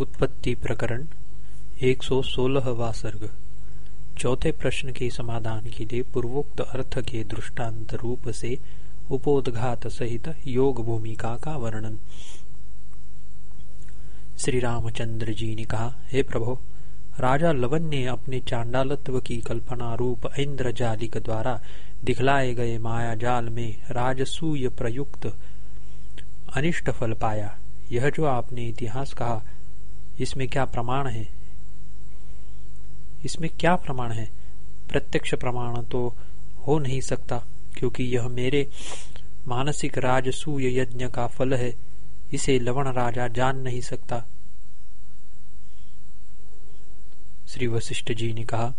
उत्पत्ति प्रकरण 116वां सर्ग चौथे प्रश्न के समाधान के लिए पूर्वोक्त अर्थ के दृष्टांत रूप से उपोदघात सहित योग भूमिका का वर्णन। श्री रामचंद्र जी ने कहा, हे प्रभो, राजा लवन ने अपने चांडालत्व की कल्पना रूप इंद्रजालिक द्वारा दिखलाए गए माया जाल में राजसूय प्रयुक्त अनिष्ट फल पाया। यह जो आपने इतिहास कहा इसमें क्या प्रमाण है? इसमें क्या प्रमाण है? प्रत्यक्ष प्रमाण तो हो नहीं सकता, क्योंकि यह मेरे मानसिक राजसूय यज्ञ का फल है। इसे लवण राजा जान नहीं सकता। श्री वशिष्ठ जी ने कहा,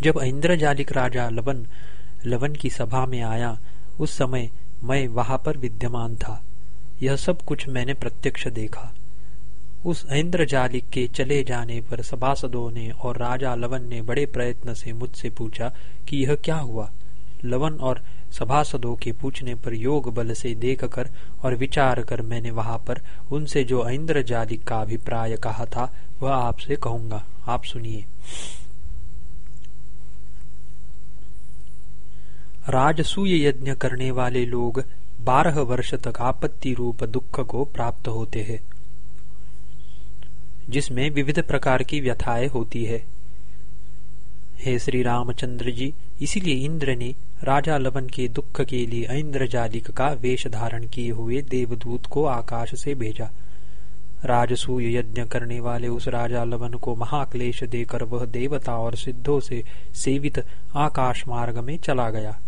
जब इंद्रजालिक राजा लवन लवन की सभा में आया, उस समय मैं वहाँ पर विद्यमान था। यह सब कुछ मैंने प्रत्यक्ष देखा। उस इंद्रजालिक के चले जाने पर सभासदों ने और राजा लवन ने बड़े प्रयत्न से मुझसे पूछा कि यह क्या हुआ। लवन और सभासदों के पूछने पर योग बल से देखकर और विचार कर मैंने वहाँ पर उनसे जो इंद्रजालिक का अभिप्राय कहा था, वह आपसे कहूँगा। आप सुनिए। राजसूय यज्ञ करने वाले लोग बारह वर्ष तक आपत्ति रूप दुख को प्राप्त होते हैं। जिसमें विविध प्रकार की व्यथाएँ होती है। हे श्री रामचंद्र जी, इसीलिए इंद्र ने राजा लवन के दुख के लिए इंद्रजालिक का वेश धारण किए हुए देवदूत को आकाश से भेजा। राजसूय यज्ञ करने वाले उस राजा लवन को महाक्लेश देकर वह देवता और सिद्धों से सेवित आकाश मार्ग में चला गया।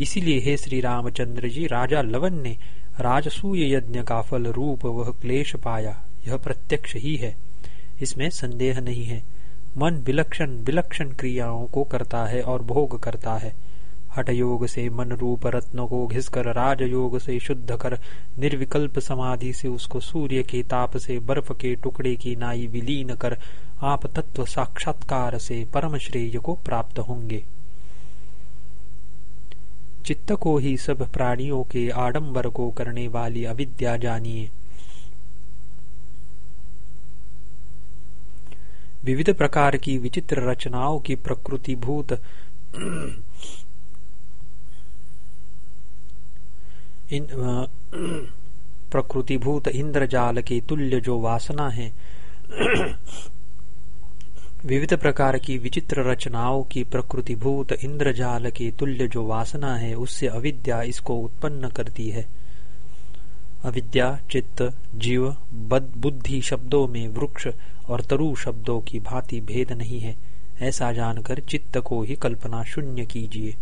इसीलिए हे श्री रामचंद्र जी, राजा लवन ने राजसूय यज्ञ का फल रूप वह क्लेश पाया। यह प्रत्यक्ष ही है। इसमें संदेह नहीं है। मन विलक्षण विलक्षण क्रियाओं को करता है और भोग करता है। हठ योग से मन रूप रत्न को घिसकर राज योग से शुद्ध कर, निर्विकल्प समाधि से उसको सूर्य के ताप से, बर्फ़ के टुकड़े की नाई विलीन कर, आप तत्व साक्षात्कार से परम श्रेय को प्राप्त होंगे। चित्त को ही सब प्राणियों के आडंबर को करने वाली अविद्या जानिए। विविध प्रकार की विचित्र रचनाओं की प्रकृति भूत इन प्रकृतिभूत इंद्रजाल के तुल्य जो वासना है, विविध प्रकार की विचित्र रचनाओं की प्रकृतिभूत इंद्रजाल के तुल्य जो वासना है, उससे अविद्या इसको उत्पन्न करती है। अविद्या, चित्त, जीव बुद्धि शब्दों में वृक्ष और तरु शब्दों की भांति भेद नहीं है। ऐसा जानकर चित्त को ही कल्पना शून्य कीजिए।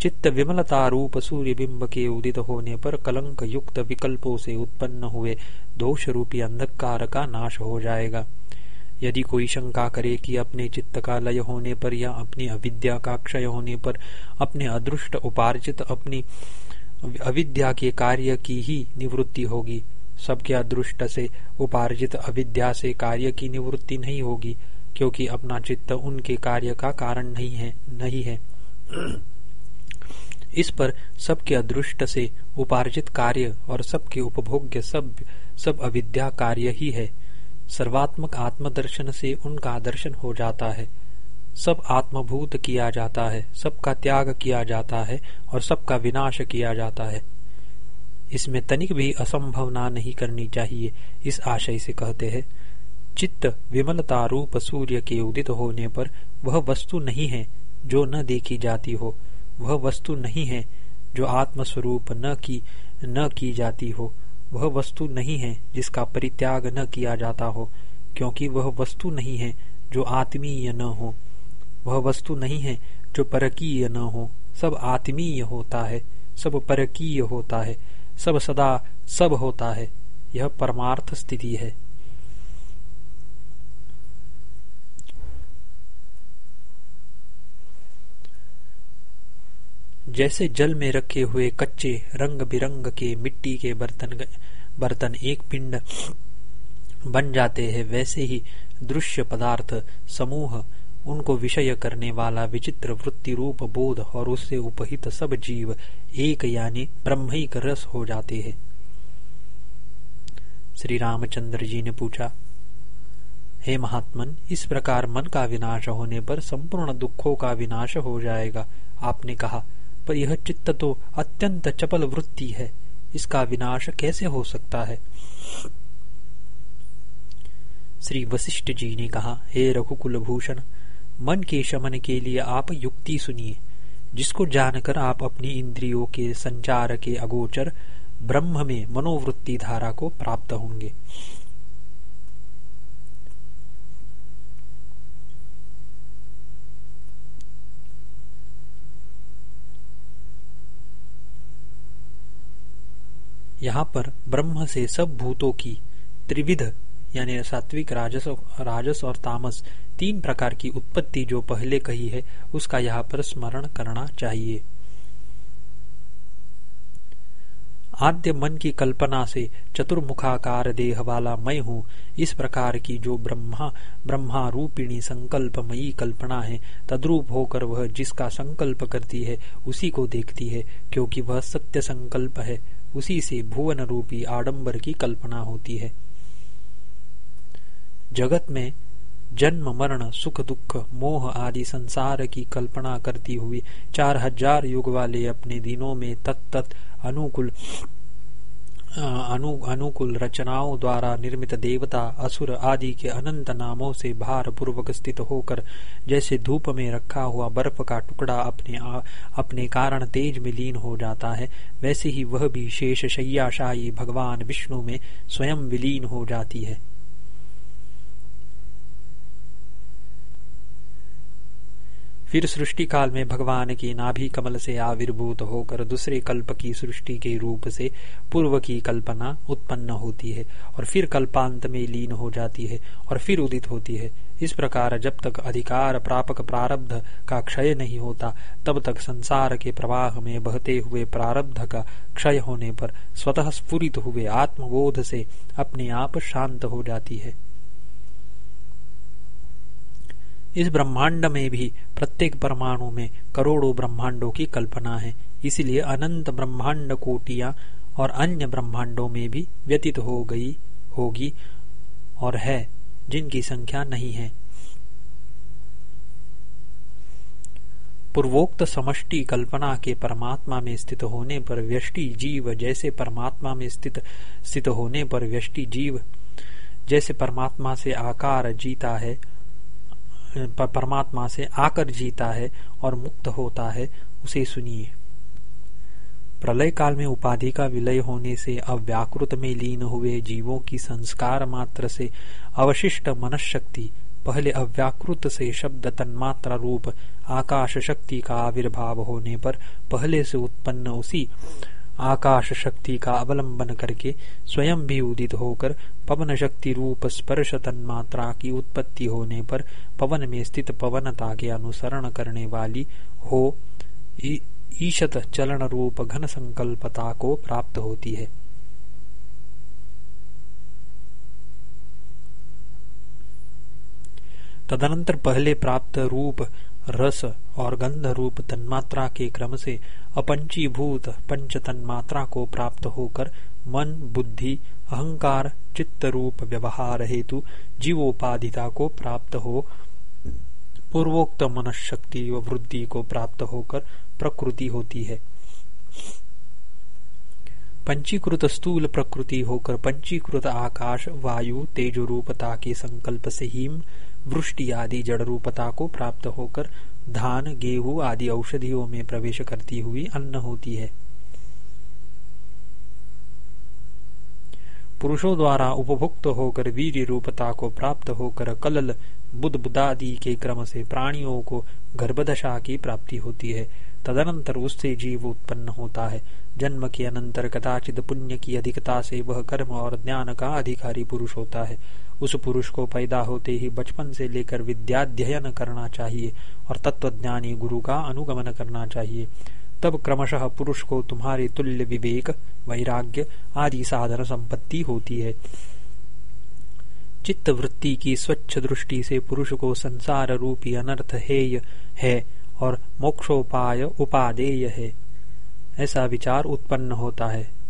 चित्त विमलता रूप सूर्य बिंब के उदित होने पर कलंक युक्त विकल्पों से उत्पन्न हुए दोष रूपी अंधकार का नाश हो जाएगा। यदि कोई शंका करे कि अपने चित्त का लय होने पर या अपनी अविद्या का क्षय होने पर अपने अदृष्ट उपार्जित अपनी अविद्या के कार्य की ही निवृत्ति होगी। सबके अदृष्ट से उपार्जित अविद्या से कार्य की निवृत्ति नहीं होगी, क्योंकि अपना चित्त उनके कार्य का कारण नहीं है नहीं है। इस पर सबके अदृष्ट से उपार्जित कार्य और सबके उपभोग्य सब सब अविद्या कार्य ही है। सर्वात्मक आत्मदर्शन से उनका दर्शन हो जाता है। सब आत्मभूत किया जाता है, सबका त्याग किया जाता है और सबका विनाश किया जाता है। इसमें तनिक भी असंभवना नहीं करनी चाहिए, इस आशय से कहते हैं, चित्त विमलता रूप सूर्य के उदित होने पर वह वस्तु नहीं है जो न देखी जाती हो, वह वस्तु नहीं है जो आत्मस्वरूप न की न की जाती हो, वह वस्तु नहीं है जिसका परित्याग न किया जाता हो, क्योंकि वह वस्तु नहीं है जो आत्मीय न हो। वह वस्तु नहीं है जो परकीय न हो। सब आत्मीय होता है, सब परकीय होता है, सब सदा सब होता है। यह परमार्थ स्थिति है। जैसे जल में रखे हुए कच्चे रंग बिरंग के मिट्टी के बर्तन बर्तन एक पिंड बन जाते हैं, वैसे ही दृश्य पदार्थ समूह उनको विषय करने वाला विचित्र वृत्ति रूप बोध और उससे उपहित सब जीव एक यानी ब्रह्मिक रस हो जाते हैं। श्री रामचंद्र जी ने पूछा, हे महात्मन, इस प्रकार मन का विनाश होने पर संपूर्ण दुखों का विनाश हो जाएगा। आपने कहा, पर यह चित्त तो अत्यंत चपल वृत्ति है। इसका विनाश कैसे हो सकता है? श्री वशिष्ठ जी ने कहा, हे रघुकुल भूषण मन के शमन के लिए आप युक्ति सुनिए, जिसको जानकर आप अपनी इंद्रियों के संचार के अगोचर ब्रह्म में मनोवृत्ति धारा को प्राप्त होंगे। यहाँ पर ब्रह्म से सब भूतों की त्रिविध यानी सात्विक राजस राजस और तामस, तीन प्रकार की उत्पत्ति जो पहले कही है, उसका यहाँ पर स्मरण करना चाहिए। आद्य मन की कल्पना से चतुर्मुखाकार देह वाला मैं हूँ। इस प्रकार की जो ब्रह्मा ब्रह्मा रूपिणी संकल्पमयी कल्पना है, तद्रूप होकर वह जिसका संकल्प करती है, उसी को देखती है, क्योंकि वह सत्य संकल्प है। उसी से भुवन रूपी आडंबर की कल्पना होती है। जगत में जन्म मरण सुख दुख मोह आदि संसार की कल्पना करती हुई चार हज़ार युग वाले अपने दिनों में तत्त अनुकूल अनु, अनुकूल रचनाओं द्वारा निर्मित देवता असुर आदि के अनंत नामों से भार पूर्वक स्थित होकर जैसे धूप में रखा हुआ बर्फ़ का टुकड़ा अपने आ, अपने कारण तेज में लीन हो जाता है वैसे ही वह भी शेष शैयाशाही भगवान विष्णु में स्वयं विलीन हो जाती है। फिर सृष्टि काल में भगवान की नाभि कमल से आविर्भूत होकर दूसरे कल्प की सृष्टि के रूप से पूर्व की कल्पना उत्पन्न होती है और फिर कल्पांत में लीन हो जाती है और फिर उदित होती है। इस प्रकार जब तक अधिकार प्रापक प्रारब्ध का क्षय नहीं होता, तब तक संसार के प्रवाह में बहते हुए प्रारब्ध का क्षय होने पर स्वतः स्फुरित हुए आत्मबोध से अपने आप शांत हो जाती है। इस ब्रह्मांड में भी प्रत्येक परमाणु में करोड़ों ब्रह्मांडों की कल्पना है। इसलिए अनंत ब्रह्मांड कोटिया और अन्य ब्रह्मांडों में भी व्यतीत हो गई होगी और है, जिनकी संख्या नहीं है। पूर्वोक्त समष्टि कल्पना के परमात्मा में स्थित होने पर व्यष्टि जीव जैसे परमात्मा में स्थित स्थित होने पर व्यष्टि जीव जैसे परमात्मा से आकार जीता है। परमात्मा से आकर जीता है और मुक्त होता है, उसे सुनिए। प्रलय काल में उपाधि का विलय होने से, अव्याकृत में लीन हुए जीवों की संस्कार मात्र से अवशिष्ट मनशक्ति, पहले अव्याकृत से शब्द तन्मात्रा रूप आकाश शक्ति का आविर्भाव होने पर पहले से उत्पन्न उसी आकाश शक्ति का अवलंबन करके स्वयं भी उदित होकर पवन शक्ति रूप स्पर्श तन्मात्रा की उत्पत्ति होने पर पवन में स्थित पवनता के अनुसरण करने वाली हो ईशत चलन रूप घन संकल्पता को प्राप्त होती है। तदनंतर पहले प्राप्त रूप रस और गंध रूप तन्मात्रा के क्रम से अपंचीभूत पंच तन्मात्रा को प्राप्त होकर मन, बुद्धि, अहंकार चित्त रूप व्यवहार हेतु जीवोपाधिता को प्राप्त हो, पूर्वोक्त मनशक्ति व वृद्धि को प्राप्त होकर प्रकृति होती है। पंचीकृत स्थूल प्रकृति होकर पंचीकृत आकाश, वायु तेज रूपता के संकल्प से हिम वृष्टि आदि जड़ रूपता को प्राप्त होकर धान, गेहूँ आदि औषधियों में प्रवेश करती हुई अन्न होती है। पुरुषों द्वारा उपभुक्त होकर वीर रूपता को प्राप्त होकर कलल बुद्ध बुदादि के क्रम से प्राणियों को गर्भदशा की प्राप्ति होती है। तदनंतर उससे जीव उत्पन्न होता है। जन्म के अनंतर कदाचित पुण्य की अधिकता से वह कर्म और ज्ञान का अधिकारी पुरुष होता है। उस पुरुष को पैदा होते ही बचपन से लेकर विद्याध्ययन करना चाहिए और तत्वज्ञानी गुरु का अनुगमन करना चाहिए। तब क्रमशः पुरुष को तुम्हारे तुल्य विवेक, वैराग्य आदि साधन संपत्ति होती है। चित्त वृत्ति की स्वच्छ दृष्टि से पुरुष को संसार रूपी अनर्थ हेय है और मोक्षोपाय उपादेय है। ऐसा विचार उत्पन्न होता है।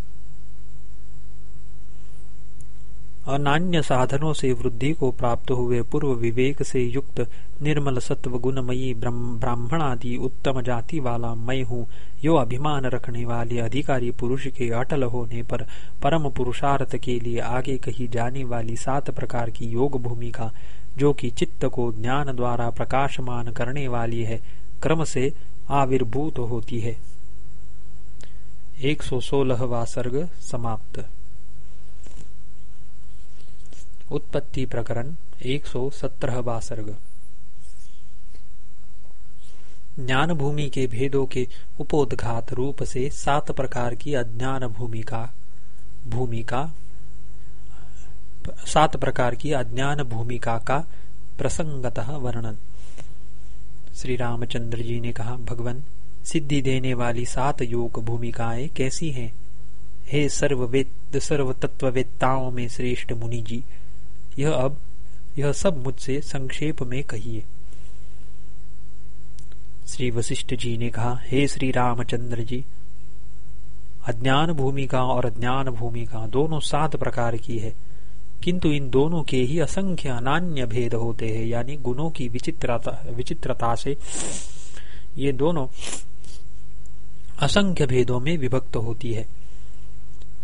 अनान्य साधनों से वृद्धि को प्राप्त हुए पूर्व विवेक से युक्त निर्मल सत्व गुणमयी ब्राह्मण आदि उत्तम जाति वाला मैं हूँ। यो अभिमान रखने वाले अधिकारी पुरुष के अटल होने पर परम पुरुषार्थ के लिए आगे कही जाने वाली सात प्रकार की योग भूमिका, जो कि चित्त को ज्ञान द्वारा प्रकाशमान करने वाली है, क्रम से आविर्भूत होती है। एक सौ सोलहवा सर्ग समाप्त। उत्पत्ति प्रकरण एक सौ सत्रहवा सर्ग ज्ञान भूमि के भेदों के उपोदघात रूप से सात प्रकार की अज्ञान भूमिका भूमिका, सात प्रकार की अज्ञान भूमिका का प्रसंगतः वर्णन। श्री रामचंद्र जी ने कहा, भगवान, सिद्धि देने वाली सात योग भूमिकाएँ कैसी हैं? हे सर्ववेद सर्व तत्ववेत्ताओं में श्रेष्ठ मुनि जी यह अब, यह सब मुझसे संक्षेप में कहिए। श्री वशिष्ठ जी ने कहा, हे श्री रामचंद्र जी, अज्ञान भूमिका और अज्ञान भूमिका दोनों सात प्रकार की है। किंतु इन दोनों के ही असंख्य अनान्य भेद होते हैं, यानी गुणों की विचित्रता विचित्रता से ये दोनों असंख्य भेदों में विभक्त होती है।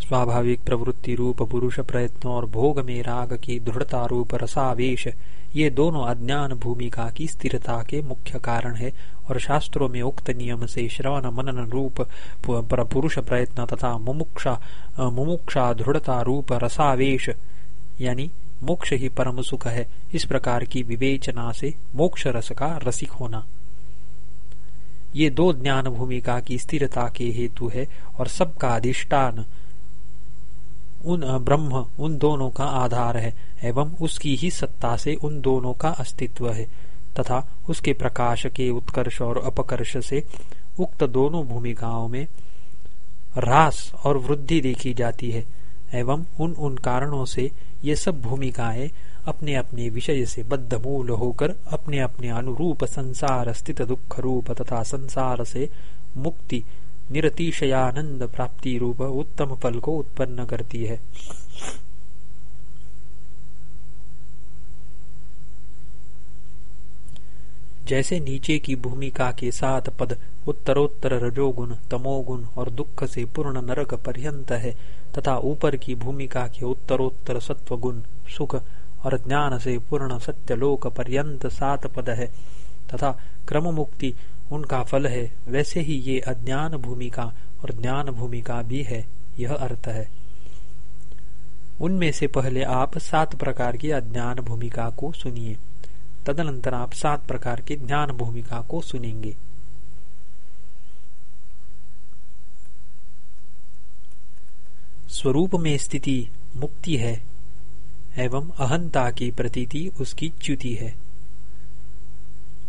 स्वाभाविक प्रवृत्ति रूप पुरुष प्रयत्न और भोग में राग की दृढ़ता रूप रसावेश, ये दोनों अज्ञान भूमिका की स्थिरता के मुख्य कारण है और शास्त्रों में उक्त नियम से श्रवण मनन रूप पुरुष प्रयत्न तथा मुमुक्षा मुमुक्षा दृढ़ता रूप रसावेश, यानी मोक्ष ही परम सुख है, इस प्रकार की विवेचना से मोक्ष रस का रसिक होना। ये दो ज्ञान भूमिका की स्थिरता के हेतु है और सबका अधिष्ठान उन ब्रह्म, उन दोनों का आधार है, एवं उसकी ही सत्ता से उन दोनों का अस्तित्व है, तथा उसके प्रकाश के उत्कर्ष और अपकर्ष से उक्त दोनों भूमिकाओं में ह्रास और वृद्धि देखी जाती है, एवं उन उन कारणों से ये सब भूमिकाएँ अपने अपने विषय से बद्ध मूल होकर अपने अपने अनुरूप संसार स्थित दुख रूप तथा संसार से मुक्ति निरतिशयानंद प्राप्ति रूप उत्तम फल को उत्पन्न करती है। जैसे नीचे की भूमिका के साथ पद उत्तरोत्तर रजोगुण, तमोगुण और दुख से पूर्ण नरक पर्यंत है, तथा ऊपर की भूमिका के उत्तरोत्तर सत्व गुण सुख और ज्ञान से पूर्ण सत्यलोक पर्यंत सात पद है, तथा क्रम मुक्ति उनका फल है। वैसे ही ये अज्ञान भूमिका और ज्ञान भूमिका भी है। यह अर्थ है। उनमें से पहले आप सात प्रकार की अज्ञान भूमिका को सुनिए। तदनंतर आप सात प्रकार की ज्ञान भूमिका को सुनेंगे। स्वरूप में स्थिति मुक्ति है एवं अहंता की प्रतीति उसकी च्युति है।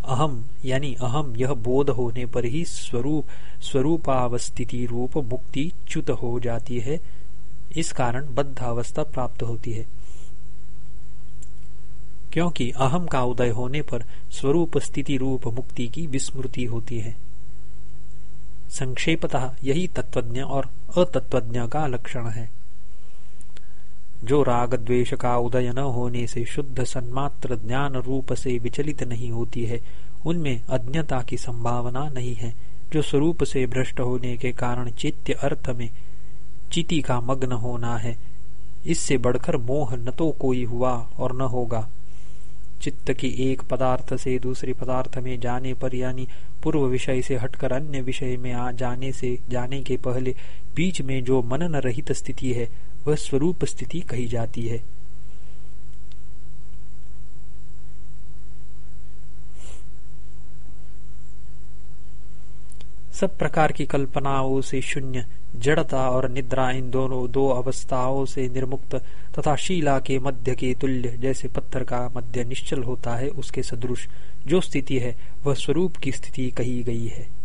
अहम, यानी अहम, यह बोध होने पर ही स्वरूप, स्वरूपावस्थिति रूप मुक्ति च्युत हो जाती है। इस कारण बद्ध अवस्था प्राप्त होती है। क्योंकि अहम का उदय होने पर स्वरूप स्थिति रूप मुक्ति की विस्मृति होती है। संक्षेपतः यही तत्वज्ञ और अतत्वज्ञ का लक्षण है। जो राग द्वेष का उदय न होने से शुद्ध सन्मात्र ज्ञान रूप से विचलित नहीं होती है, उनमें अज्ञता की संभावना नहीं है, जो स्वरूप से भ्रष्ट होने के कारण चित्त अर्थ में चिति का मग्न होना है। इससे बढ़कर मोह न तो कोई हुआ और न होगा। चित्त की एक पदार्थ से दूसरे पदार्थ में जाने पर यानी पूर्व विषय से हटकर अन्य विषय में आ जाने से, जाने के पहले बीच में जो मनन रहित स्थिति है वह स्वरूप स्थिति कही जाती है। सब प्रकार की कल्पनाओं से शून्य, जड़ता और निद्रा इन दोनों दो अवस्थाओं से निर्मुक्त तथा शीला के मध्य के तुल्य जैसे पत्थर का मध्य निश्चल होता है, उसके सदृश जो स्थिति है, वह स्वरूप की स्थिति कही गई है।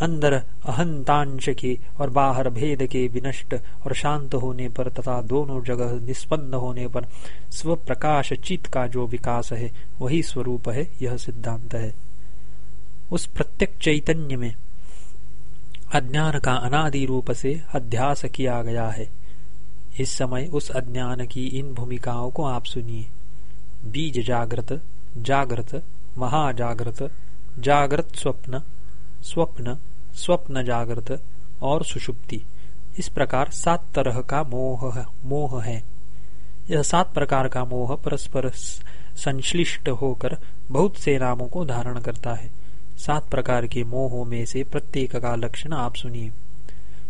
अंदर अहंतांश के और बाहर भेद के विनष्ट और शांत होने पर तथा दोनों जगह निष्पन्न होने पर स्व प्रकाश चित का जो विकास है, वही स्वरूप है, यह सिद्धांत है। उस प्रत्येक चैतन्य में अज्ञान का अनादि रूप से अध्यास किया गया है। इस समय उस अज्ञान की इन भूमिकाओं को आप सुनिए। बीज जागृत जागृत, महाजागृत, जागृत स्वप्न स्वप्न स्वप्न जागृत और सुषुप्ति। इस प्रकार सात तरह का मोह मोह है। यह सात प्रकार का मोह परस्पर संश्लिष्ट होकर बहुत से नामों को धारण करता है। सात प्रकार के मोहों में से प्रत्येक का लक्षण आप सुनिए।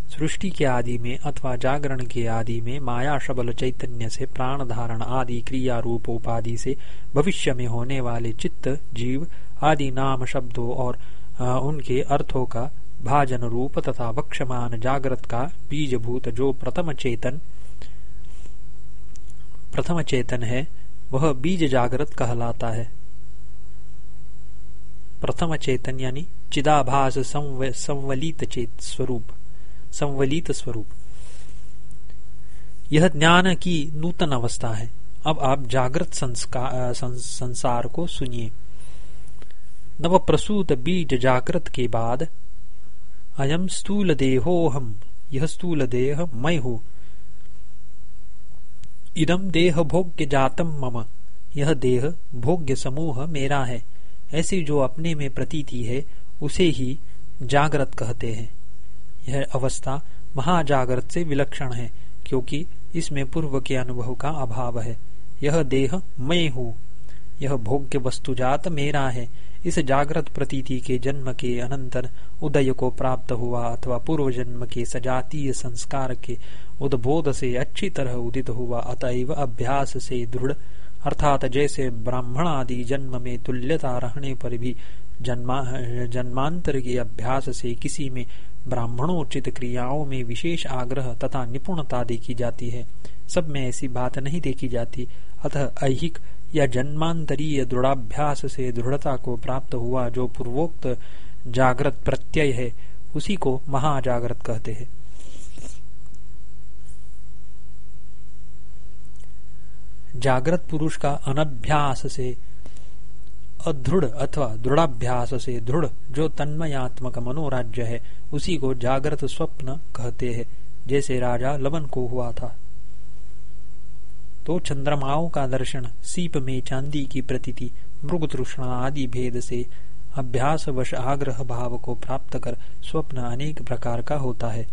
सृष्टि के आदि में अथवा जागरण के आदि में माया, शबल, चैतन्य से प्राण धारण आदि, क्रिया रूप, उपाधि से भविष्य में होने वाले चित्त, जीव आदि नाम, शब्दों और उनके अर्थों का भाजन रूप तथा वक्षमान जागृत का बीजभूत जो प्रथम चेतन प्रथम चेतन है, वह बीज जागृत कहलाता है। प्रथम चेतन यानी चिदाभास संवलित चेत स्वरूप, संवलित स्वरूप। यह ज्ञान की नूतन अवस्था है। अब आप जागृत संसार को सुनिए। नव प्रसूत बीज जागृत के बाद अयम स्थूल देहोहम यह स्थूल देह मैं हूँ। इदम देह भोग्य जातम मम यह देह भोग्य समूह मेरा है। ऐसी जो अपने में प्रतीति है, उसे ही जागृत कहते हैं। यह अवस्था महाजागृत से विलक्षण है, क्योंकि इसमें पूर्व के अनुभव का अभाव है। यह देह मैं हूँ। यह भोग्य वस्तुजात मेरा है। इस जागृत प्रतीति के जन्म के अनंतर उदय को प्राप्त हुआ अथवा पूर्व जन्म के सजातीय संस्कार के उद्बोध से अच्छी तरह उदित हुआ, अतएव अभ्यास से दृढ़, अर्थात जैसे ब्राह्मण आदि जन्म में तुल्यता रहने पर भी जन्मा, जन्मांतर के अभ्यास से किसी में ब्राह्मणोचित क्रियाओं में विशेष आग्रह तथा निपुणता देखी जाती है। सब में ऐसी बात नहीं देखी जाती। अतः ऐहिक या जन्मांतरीय दृढ़ाभ्यास से दृढ़ता को प्राप्त हुआ जो पूर्वोक्त जागृत प्रत्यय है, उसी को महाजागृत कहते हैं। जागृत पुरुष का अनभ्यास से, अदृढ़ अथवा दृढ़ाभ्यास से दृढ़ जो तन्मयात्मक मनोराज्य है, उसी को जागृत स्वप्न कहते हैं, जैसे राजा लवन को हुआ था। तो चंद्रमाओं का दर्शन, सीप में चांदी की प्रतीति मृग तृष्णा आदि भेद से अभ्यास वश आग्रह भाव को प्राप्त कर स्वप्न अनेक प्रकार का होता है।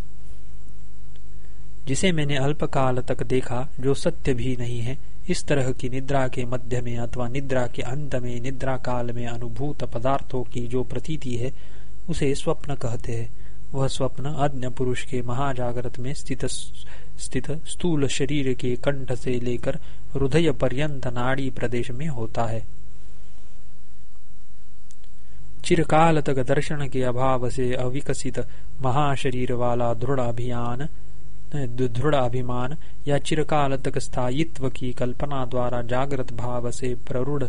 जिसे मैंने अल्पकाल तक देखा, जो सत्य भी नहीं है, इस तरह की निद्रा के मध्य में अथवा निद्रा के अंत में, निद्रा काल में अनुभूत पदार्थों की जो प्रतीति है, उसे स्वप्न कहते हैं। वह स्वप्न अज्ञ पुरुष के महाजागृत में स्थित स्थित स्थूल शरीर के कंठ से लेकर हृदय पर्यंत नाड़ी प्रदेश में होता है। चिरकाल तक दर्शन के अभाव से अविकसित महाशरीर वाला दृढ़ अभियान, दृढ़ अभिमान या चिरकाल तक स्थायित्व की कल्पना द्वारा जागृत भाव से प्ररूढ़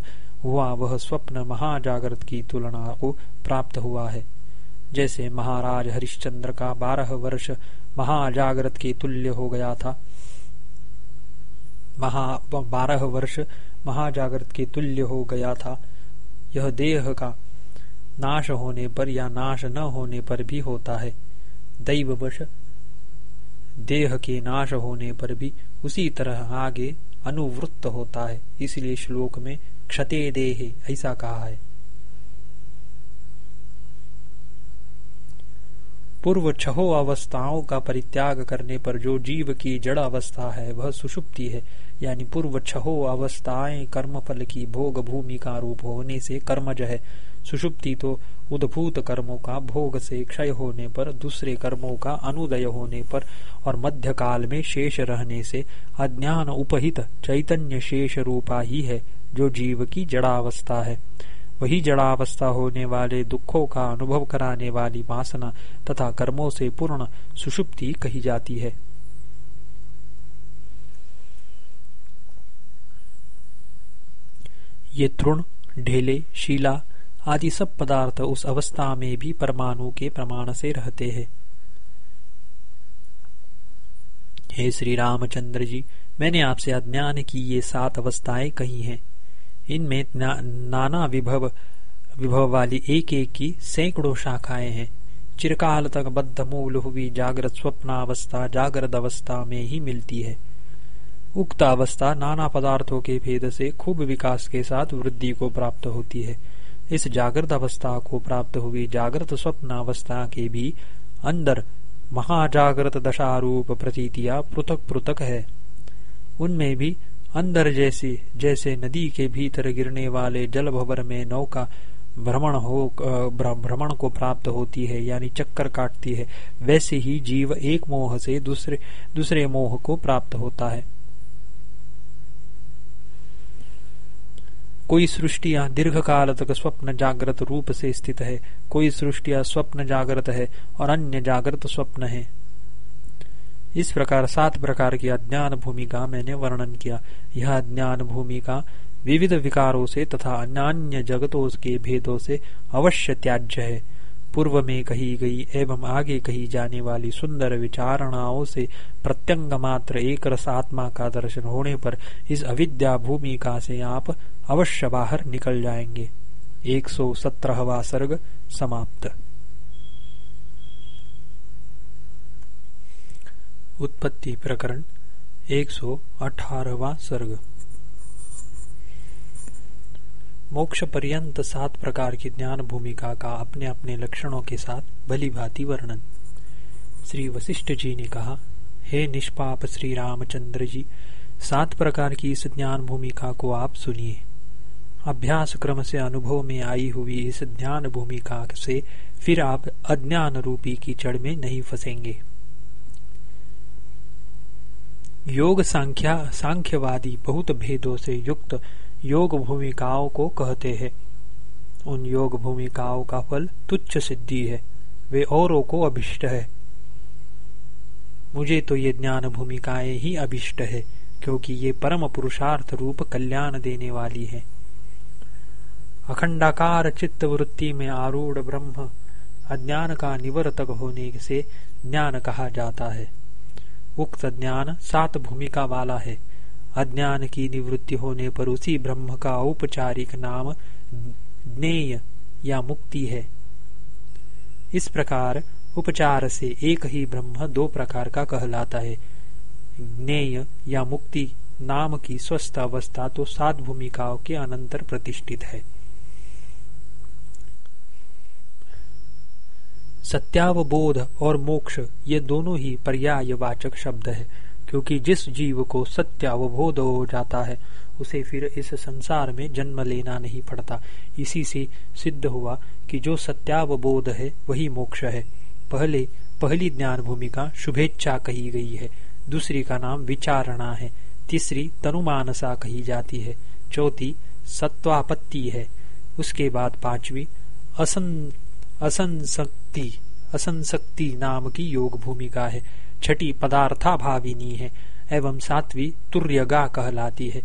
हुआ वह स्वप्न महाजागृत की तुलना को प्राप्त हुआ है। जैसे महाराज हरिश्चंद्र का बारह वर्ष महाजागृत के तुल्य हो गया था। महा बारह वर्ष महाजागृत के तुल्य हो गया था। यह देह का नाश होने पर या नाश न होने पर भी होता है। दैववश देह के नाश होने पर भी उसी तरह आगे अनुवृत्त होता है। इसलिए श्लोक में क्षते देहे, ऐसा कहा है। पूर्व छहो अवस्थाओं का परित्याग करने पर जो जीव की जड़ अवस्था है, वह सुषुप्ति है। यानी पूर्व छहो अवस्थाएँ कर्म फल की भोग भूमि का रूप होने से कर्मज है। सुषुप्ति तो उद्भूत कर्मों का भोग से क्षय होने पर, दूसरे कर्मों का अनुदय होने पर और मध्य काल में शेष रहने से अज्ञान उपहित चैतन्य शेष रूपा ही है, जो जीव की जड़ावस्था है। वही जड़ावस्था होने वाले दुखों का अनुभव कराने वाली वासना तथा कर्मों से पूर्ण सुषुप्ति कही जाती है। ये तृण, ढेले, शीला आदि सब पदार्थ उस अवस्था में भी परमाणु के प्रमाण से रहते हैं। हे श्री रामचंद्र जी, मैंने आपसे अज्ञान की ये सात अवस्थाएँ कही हैं। इनमें ना, नाना विभव विभव वाली एक एक की सैकड़ों शाखाएँ हैं। चिरकाल तक बद्ध मूल हुई जागृत स्वप्नावस्था जागृत अवस्था में ही मिलती है। उक्त अवस्था नाना पदार्थों के भेद से खूब विकास के साथ वृद्धि को प्राप्त होती है। इस जागृत अवस्था को प्राप्त हुई जागृत स्वप्न अवस्था के भी अंदर महाजागृत दशारूप प्रतीतियाँ पृथक पृथक है। उनमें भी अंदर जैसे जैसे नदी के भीतर गिरने वाले जल भवर में नौका भ्रमण हो भ्रमण को प्राप्त होती है, यानी चक्कर काटती है, वैसे ही जीव एक मोह से दूसरे दूसरे मोह को प्राप्त होता है। कोई सृष्टिया दीर्घ काल तक स्वप्न जागृत रूप से स्थित है, कोई सृष्टिया स्वप्न जागृत है और अन्य जागृत स्वप्न है। इस प्रकार सात प्रकार की अज्ञान भूमिका मैंने वर्णन किया। यह अज्ञान भूमिका विविध विकारों से तथा अन्य जगतों के भेदों से अवश्य त्याज्य है। पूर्व में कही गई एवं आगे कही जाने वाली सुंदर विचारणाओं से प्रत्यंग मात्र एक रस आत्मा का दर्शन होने पर इस अविद्या भूमिका से आप अवश्य बाहर निकल जाएँगे। एक सौ सत्रहवा सर्ग समाप्त। उत्पत्ति प्रकरण एक सौ अठारहवा सर्ग। मोक्ष पर्यंत सात प्रकार की ज्ञान भूमिका का अपने अपने लक्षणों के साथ भली भांति वर्णन। श्री वशिष्ठ जी ने कहा, हे निष्पाप श्री रामचंद्र जी, सात प्रकार की इस ज्ञान भूमिका को आप सुनिए। अभ्यास क्रम से अनुभव में आई हुई इस ज्ञान भूमिका से फिर आप अज्ञान रूपी कीचड़ में नहीं फंसेंगे। योग सांख्या, सांख्यवादी बहुत भेदों से युक्त योग भूमिकाओं को कहते हैं। उन योग भूमिकाओं का फल तुच्छ सिद्धि है। वे औरों को अभिष्ट है। मुझे तो ये ज्ञान भूमिकाएँ ही अभिष्ट है, क्योंकि ये परम पुरुषार्थ रूप कल्याण देने वाली है। अखंडाकार चित्त वृत्ति में आरूढ़ ब्रह्म, अज्ञान का निवर्तक होने से ज्ञान कहा जाता है। उक्त ज्ञान सात भूमिका वाला है। अज्ञान की निवृत्ति होने पर उसी ब्रह्म का औपचारिक नाम ज्ञेय या मुक्ति है। इस प्रकार उपचार से एक ही ब्रह्म दो प्रकार का कहलाता है। ज्ञेय या मुक्ति नाम की स्वस्थ अवस्था तो सात भूमिकाओं के अनंतर प्रतिष्ठित है। सत्यावबोध और मोक्ष, ये दोनों ही पर्यायवाचक शब्द है, क्योंकि जिस जीव को सत्य अवबोध हो जाता है, उसे फिर इस संसार में जन्म लेना नहीं पड़ता। इसी से सिद्ध हुआ कि जो सत्यावबोध है, वही मोक्ष है। पहले, पहली ज्ञान भूमिका शुभेच्छा कही गई है। दूसरी का नाम विचारणा है। तीसरी तनुमानसा कही जाती है। चौथी सत्वापत्ति है। उसके बाद पांचवी असन असंशक्ति असंशक्ति नाम की योग भूमिका है। छठी पदार्था भाविनी है, एवं सातवी तुर्यगा कहलाती है।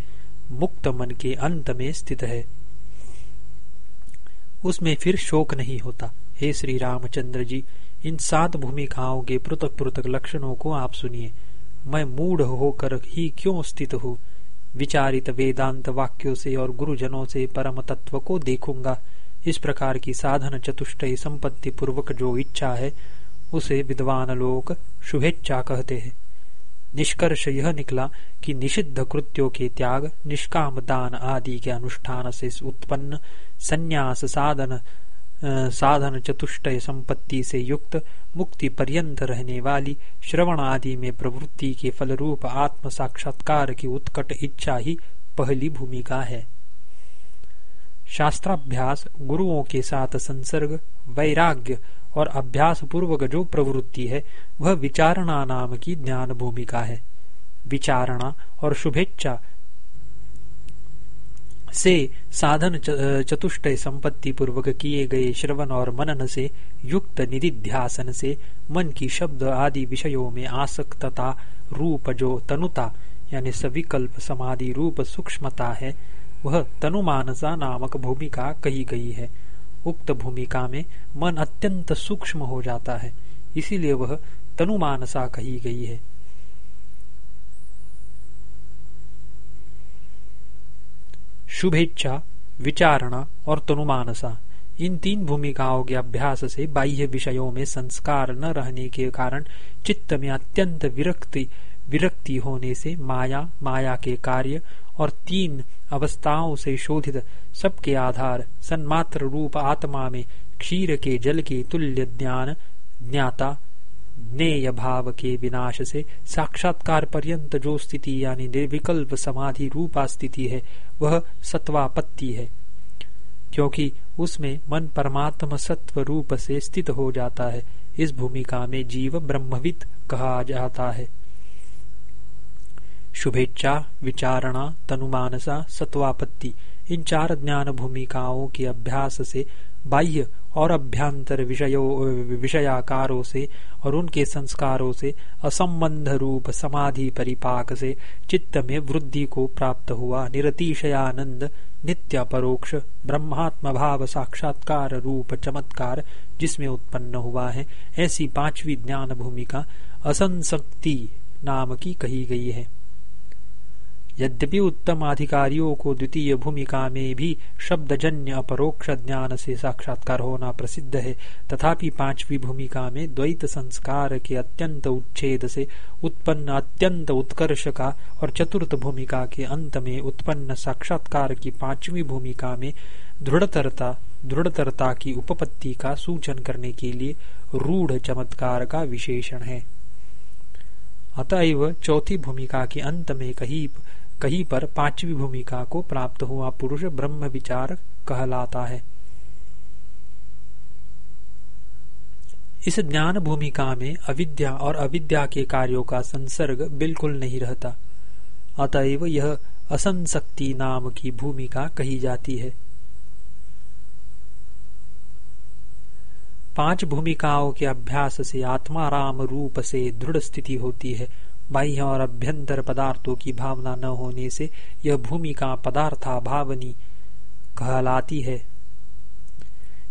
मुक्त मन के अंत में स्थित है। उसमें फिर शोक नहीं होता। हे श्री रामचंद्र जी, इन सात भूमिकाओं के पृथक पृथक लक्षणों को आप सुनिए। मैं मूढ़ होकर ही क्यों स्थित हूँ? विचारित वेदांत वाक्यों से और गुरुजनों से परम तत्व को देखूँगा। इस प्रकार की साधन चतुष्टय संपत्ति पूर्वक जो इच्छा है, उसे विद्वान लोग शुभेच्छा कहते हैं। निष्कर्ष यह निकला कि निषिद्ध कृत्यों के त्याग, निष्काम दान आदि के अनुष्ठान से उत्पन्न संन्यास साधन साधन चतुष्टय संपत्ति से युक्त, मुक्ति पर्यंत रहने वाली श्रवण आदि में प्रवृत्ति के फलरूप आत्म साक्षात्कार की उत्कट इच्छा ही पहली भूमिका है। शास्त्राभ्यास गुरुओं के साथ संसर्ग, वैराग्य और अभ्यास पूर्वक जो प्रवृत्ति है, वह विचारणा नाम की ज्ञान भूमिका है। विचारणा और शुभेच्छा से साधन चतुष्टय संपत्ति पूर्वक किए गए श्रवण और मनन से, युक्त निधिध्यासन से, मन की शब्द आदि विषयों में आसक्तता रूप जो तनुता, यानी सविकल्प समाधि रूप सूक्ष्मता है वह तनुमानसा नामक भूमिका कही गई है। उक्त भूमिका में मन अत्यंत सूक्ष्म हो जाता है, इसीलिए वह तनुमानसा कही गई है। शुभेच्छा, विचारणा और तनुमानसा, इन तीन भूमिकाओं के अभ्यास से बाह्य विषयों में संस्कार न रहने के कारण चित्त में अत्यंत विरक्ति विरक्ति होने से माया माया के कार्य और तीन अवस्थाओं से शोधित सबके आधार, सन्मात्र रूप आत्मा में क्षीर के जल के तुल्य ज्ञान, ज्ञाता, ज्ञेय भाव के विनाश से साक्षात्कार पर्यंत जो स्थिति यानी निर्विकल्प समाधि रूपा स्थिति है, वह सत्वापत्ति है। क्योंकि उसमें मन परमात्म सत्व रूप से स्थित हो जाता है, इस भूमिका में जीव ब्रह्मविद कहा जाता है। शुभेच्छा, विचारणा, तनुमानसा, सत्वापत्ति, इन चार ज्ञान भूमिकाओं के अभ्यास से, बाह्य और अभ्यंतर विषयों, विषयाकारों से और उनके संस्कारों से असंबंध रूप समाधि परिपाक से चित्त में वृद्धि को प्राप्त हुआ निरतिशयानंद, नित्य परोक्ष, ब्रह्मात्म भाव साक्षात्कार रूप चमत्कार जिसमें उत्पन्न हुआ है, ऐसी पांचवी ज्ञान भूमिका असंशक्ति नाम की कही गई है। यद्यपि उत्तम अधिकारियों को द्वितीय भूमिका में भी शब्दजन्य अपरोक्ष ज्ञान से साक्षात्कार होना प्रसिद्ध है, तथापि पांचवी भूमिका में द्वैत संस्कार के अत्यंत उच्छेद से उत्पन्न अत्यंत उत्कर्ष का और चतुर्थ भूमिका के अंत में उत्पन्न साक्षात्कार की पांचवी भूमिका में दृढ़तरता दृढ़तरता की उपपत्ति का सूचन करने के लिए रूढ़ चमत्कार का विशेषण है। अतएव चौथी भूमिका के अंत में कहीं कहीं पर पांचवी भूमिका को प्राप्त हुआ पुरुष ब्रह्म विचार कहलाता है। इस ज्ञान भूमिका में अविद्या और अविद्या के कार्यों का संसर्ग बिल्कुल नहीं रहता। अतएव यह असंशक्ति नाम की भूमिका कही जाती है। पाँच भूमिकाओं के अभ्यास से आत्माराम रूप से दृढ़ स्थिति होती है। बाह्य और अभ्यंतर पदार्थों की भावना न होने से यह भूमिका पदार्था भावनी कहलाती है।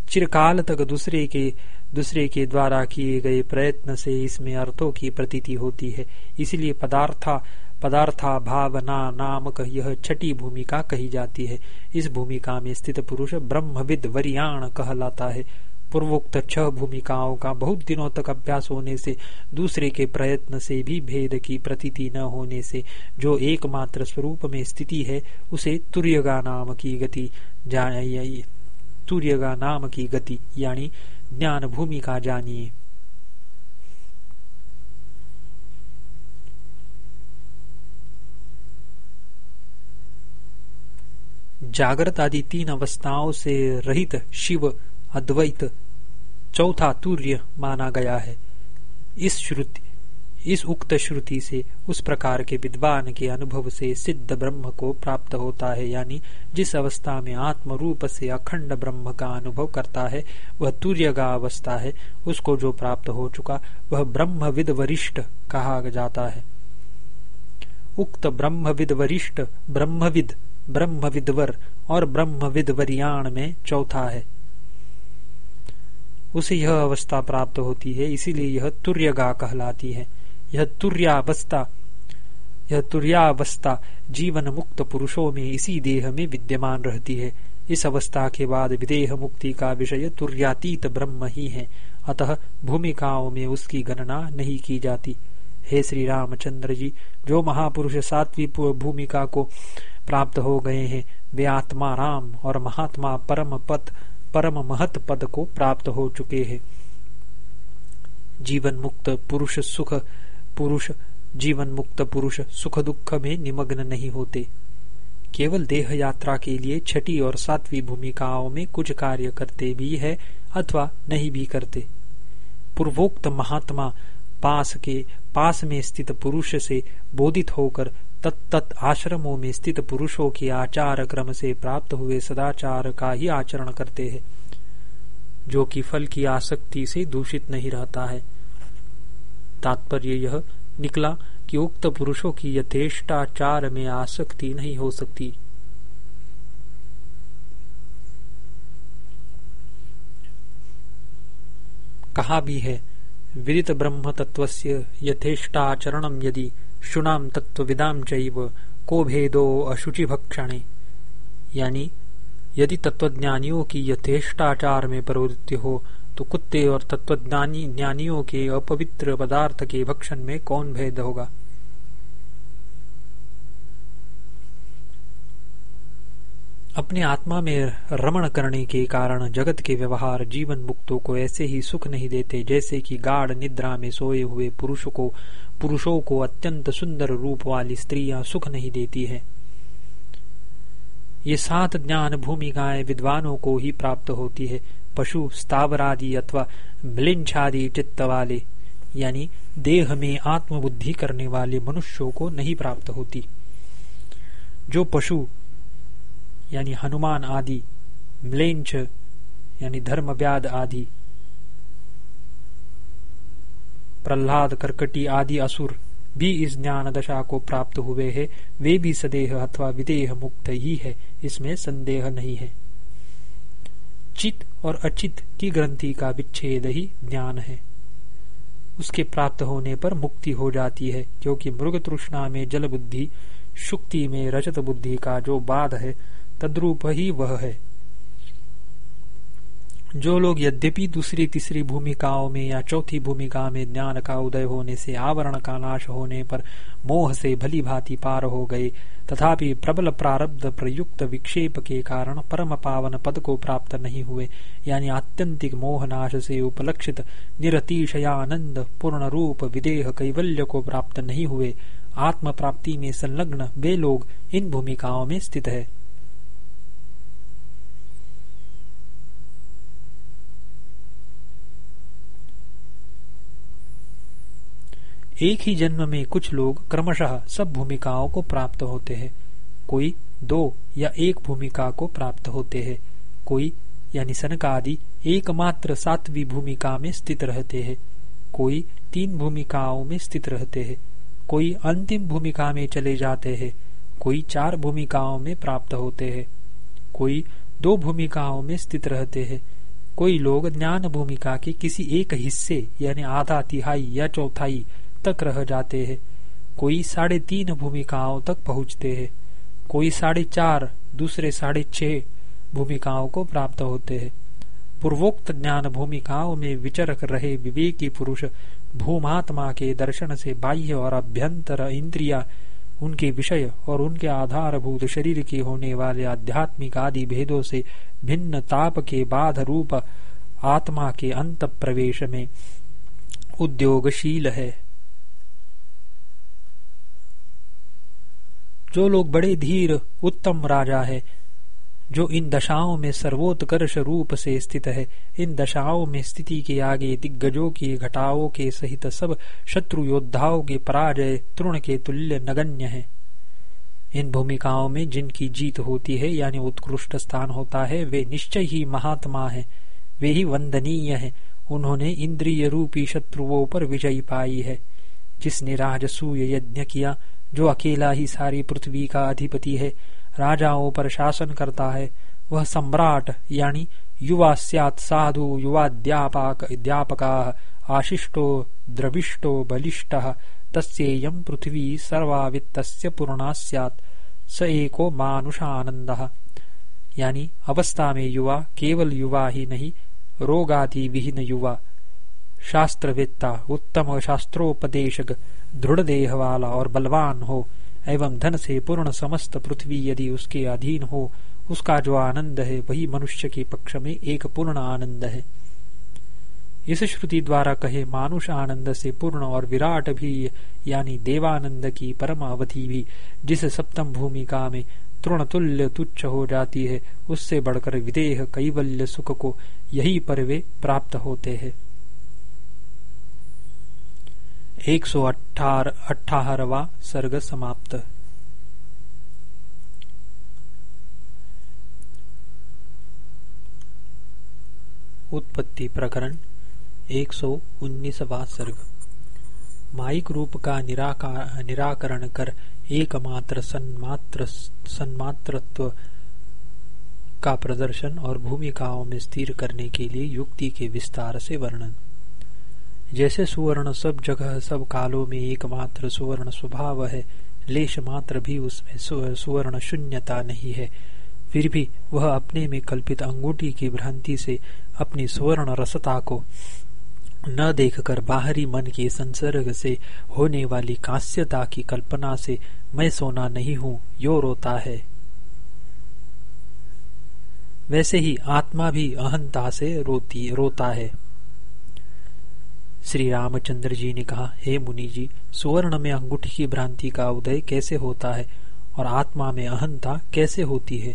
चिरकाल तक दूसरे के दूसरे के द्वारा किए गए प्रयत्न से इसमें अर्थों की प्रतीति होती है। इसलिए पदार्था पदार्था भावना नामक यह छठी भूमिका कही जाती है। इस भूमिका में स्थित पुरुष ब्रह्मविद वरियाण कहलाता है। पूर्वोक्त छह भूमिकाओं का बहुत दिनों तक अभ्यास होने से, दूसरे के प्रयत्न से भी भेद की प्रतीति न होने से, जो एकमात्र स्वरूप में स्थिति है, उसे तुर्यगा नाम की गति तुर्यगा नाम की गति, यानी ज्ञान भूमिका जानिए। जागृत आदि तीन अवस्थाओं से रहित शिव, अद्वैत चौथा तूर्य माना गया है। इस श्रुति, इस उक्त श्रुति से उस प्रकार के विद्वान के अनुभव से सिद्ध ब्रह्म को प्राप्त होता है, यानी जिस अवस्था में आत्म रूप से अखंड ब्रह्म का अनुभव करता है, वह तूर्य का अवस्था है। उसको जो प्राप्त हो चुका, वह ब्रह्मविद वरिष्ठ कहा जाता है। उक्त ब्रह्मविद वरिष्ठ ब्रह्मविद, ब्रह्मविदवर और ब्रह्मविद वरियाण में चौथा है। उसे यह अवस्था प्राप्त होती है, इसीलिए यह तुर्यगा कहलाती है। यह तुर्यावस्था यह तुर्यावस्था जीवन मुक्त पुरुषों में, इसी देह में विद्यमान रहती है। इस अवस्था के बाद विदेह मुक्ति का विषय तुर्यातीत ब्रह्म ही है। अतः भूमिकाओं में उसकी गणना नहीं की जाती। हे श्री रामचंद्र जी, जो महापुरुष सात्वी भूमिका को प्राप्त हो गए हैं, वे आत्मा राम और महात्मा परम पथ परम महत पद को प्राप्त हो चुके हैं। जीवन मुक्त पुरुष सुख, पुरुष, जीवन मुक्त पुरुष सुख दुख में निमग्न नहीं होते। केवल देह यात्रा के लिए छठी और सातवीं भूमिकाओं में कुछ कार्य करते भी है अथवा नहीं भी करते। पूर्वोक्त महात्मा पास के, पास में स्थित पुरुष से बोधित होकर तत्त आश्रमों में स्थित पुरुषों के आचार क्रम से प्राप्त हुए सदाचार का ही आचरण करते हैं, जो कि फल की आसक्ति से दूषित नहीं रहता है। तात्पर्य यह निकला कि उक्त पुरुषों की यथेष्टाचार में आसक्ति नहीं हो सकती। कहा भी है, विदित ब्रह्म तत्वस्य यथेष्टाचरण यदि शुणाम तत्वविदाम चैव को भेदो अशुचि भक्षणे यानी, यदि तत्वज्ञानियों की यथेष्टाचार में प्रवृत्ति हो तो कुत्ते और तत्वज्ञानी ज्ञानियों के अपवित्र पदार्थ के भक्षण में कौन भेद होगा? अपने आत्मा में रमण करने के कारण जगत के व्यवहार जीवन मुक्तों को ऐसे ही सुख नहीं देते जैसे कि गाढ़ निद्रा में सोए हुए पुरुष को पुरुषों को अत्यंत सुंदर रूप वाली स्त्रियाँ सुख नहीं देती है। ये सात ज्ञान भूमिकाएँ विद्वानों को ही प्राप्त होती है, पशु, स्थावरादि अथवा मिलिंछादि चित्त वाले, यानी देह में आत्मबुद्धि करने वाले मनुष्यों को नहीं प्राप्त होती। जो पशु, यानी हनुमान आदि म्लेंच यानी धर्म व्याद आदि प्रहलाद, करकटी आदि असुर भी इस ज्ञान दशा को प्राप्त हुए हैं। वे भी सदेह अथवा विदेह मुक्त ही है। इसमें संदेह नहीं है। चित और अचित की ग्रंथि का विच्छेद ही ज्ञान है। उसके प्राप्त होने पर मुक्ति हो जाती है, क्योंकि मृग तृष्णा में जल बुद्धि शुक्ति में रजत बुद्धि का जो बाध है, तद्रूप ही वह है। जो लोग यद्यपि दूसरी तीसरी भूमिकाओं में या चौथी भूमिका में ज्ञान का उदय होने से आवरण का नाश होने पर मोह से भली भांति पार हो गए, तथापि प्रबल प्रारब्ध प्रयुक्त विक्षेप के कारण परम पावन पद को प्राप्त नहीं हुए, यानी आत्यंतिक मोहनाश से उपलक्षित निरतिशयानंद पूर्ण रूप विदेह कैवल्य को प्राप्त नहीं हुए आत्म प्राप्ति में संलग्न वे लोग इन भूमिकाओं में स्थित है। एक ही जन्म में कुछ लोग क्रमशः सब भूमिकाओं को प्राप्त होते हैं। कोई दो या एक भूमिका को प्राप्त होते हैं। कोई यानी सनक आदि एकमात्र सातवीं भूमिका में स्थित रहते हैं। कोई तीन भूमिकाओं में स्थित रहते हैं। कोई अंतिम भूमिका में चले जाते हैं। कोई चार भूमिकाओं में प्राप्त होते हैं। कोई दो भूमिकाओं में स्थित रहते हैं। कोई लोग ज्ञान भूमिका के किसी एक हिस्से यानी आधा तिहाई या चौथाई तक रह जाते हैं। कोई साढ़े तीन भूमिकाओं तक पहुँचते हैं। कोई साढ़े चार, दूसरे साढ़े छह भूमिकाओं को प्राप्त होते हैं। पूर्वोक्त ज्ञान भूमिकाओं में विचर रहे विवेकी पुरुष भूमात्मा के दर्शन से बाह्य और अभ्यंतर इंद्रिया, उनके विषय और उनके आधारभूत शरीर के होने वाले आध्यात्मिक आदि भेदों से भिन्न ताप के बाध रूप आत्मा के अंत प्रवेश में उद्योगशील है। जो लोग बड़े धीर, उत्तम राजा है, जो इन दशाओं में सर्वोत्कर्ष रूप से स्थित है, इन दशाओं में स्थिति के आगे दिग्गजों की घटाओं के सहित सब शत्रु योद्धाओं के पराजय, तृण के तुल्य नगण्य है। इन भूमिकाओं में जिनकी जीत होती है, यानी उत्कृष्ट स्थान होता है, वे निश्चय ही महात्मा है, वे ही वंदनीय है। उन्होंने इंद्रिय रूपी शत्रुओं पर विजय पाई है। जिसने राजसूय यज्ञ किया जो अकेला ही सारी पृथ्वी का अधिपति है, राजाओं पर शासन करता है, वह सम्राट यानी युवा सैत साधु युवाध्यापका आशिष्टो, द्रविष्टो, बलिष्ठ तस्येयं पृथ्वी सर्वावित्त पूर्णा सैत् स एको मानुषानंद। यानी अवस्था में युवा केवल युवा ही नहीं रोगादि विहीन युवा। शास्त्रवेत्ता, उत्तम शास्त्रोपदेशक दृढ़ देह वाला और बलवान हो, एवं धन से पूर्ण समस्त पृथ्वी यदि उसके अधीन हो, उसका जो आनंद है, वही मनुष्य के पक्ष में एक पूर्ण आनंद है। इस श्रुति द्वारा कहे मानुष आनंद से पूर्ण और विराट भी, यानी देवानंद की परम अवधि भी, जिस सप्तम भूमिका में तृण तुल्य तुच्छ हो जाती है, उससे बढ़कर विदेह, कैवल्य सुख को यही पर प्राप्त होते हैं। एक सौ अठारवा सर्ग समाप्त। उत्पत्ति प्रकरण, एक सौ उन्नीसवा सर्ग। माइक रूप का निराकरण कर एकमात्र सन्मात्र सन्मात्रत्व का प्रदर्शन और भूमिकाओं में स्थिर करने के लिए युक्ति के विस्तार से वर्णन। जैसे सुवर्ण सब जगह, सब कालों में एकमात्र सुवर्ण स्वभाव है, लेश मात्र भी उसमें सुवर्ण शून्यता नहीं है। फिर भी वह अपने में कल्पित अंगूठी की भ्रांति से अपनी सुवर्ण रसता को न देखकर बाहरी मन के संसर्ग से होने वाली कांस्यता की कल्पना से मैं सोना नहीं हूँ, यो रोता है। वैसे ही आत्मा भी अहंता से रोती, रोता है। श्री रामचंद्र जी ने कहा हे मुनि जी सुवर्ण में अंगूठी की भ्रांति का उदय कैसे होता है और आत्मा में अहंता कैसे होती है?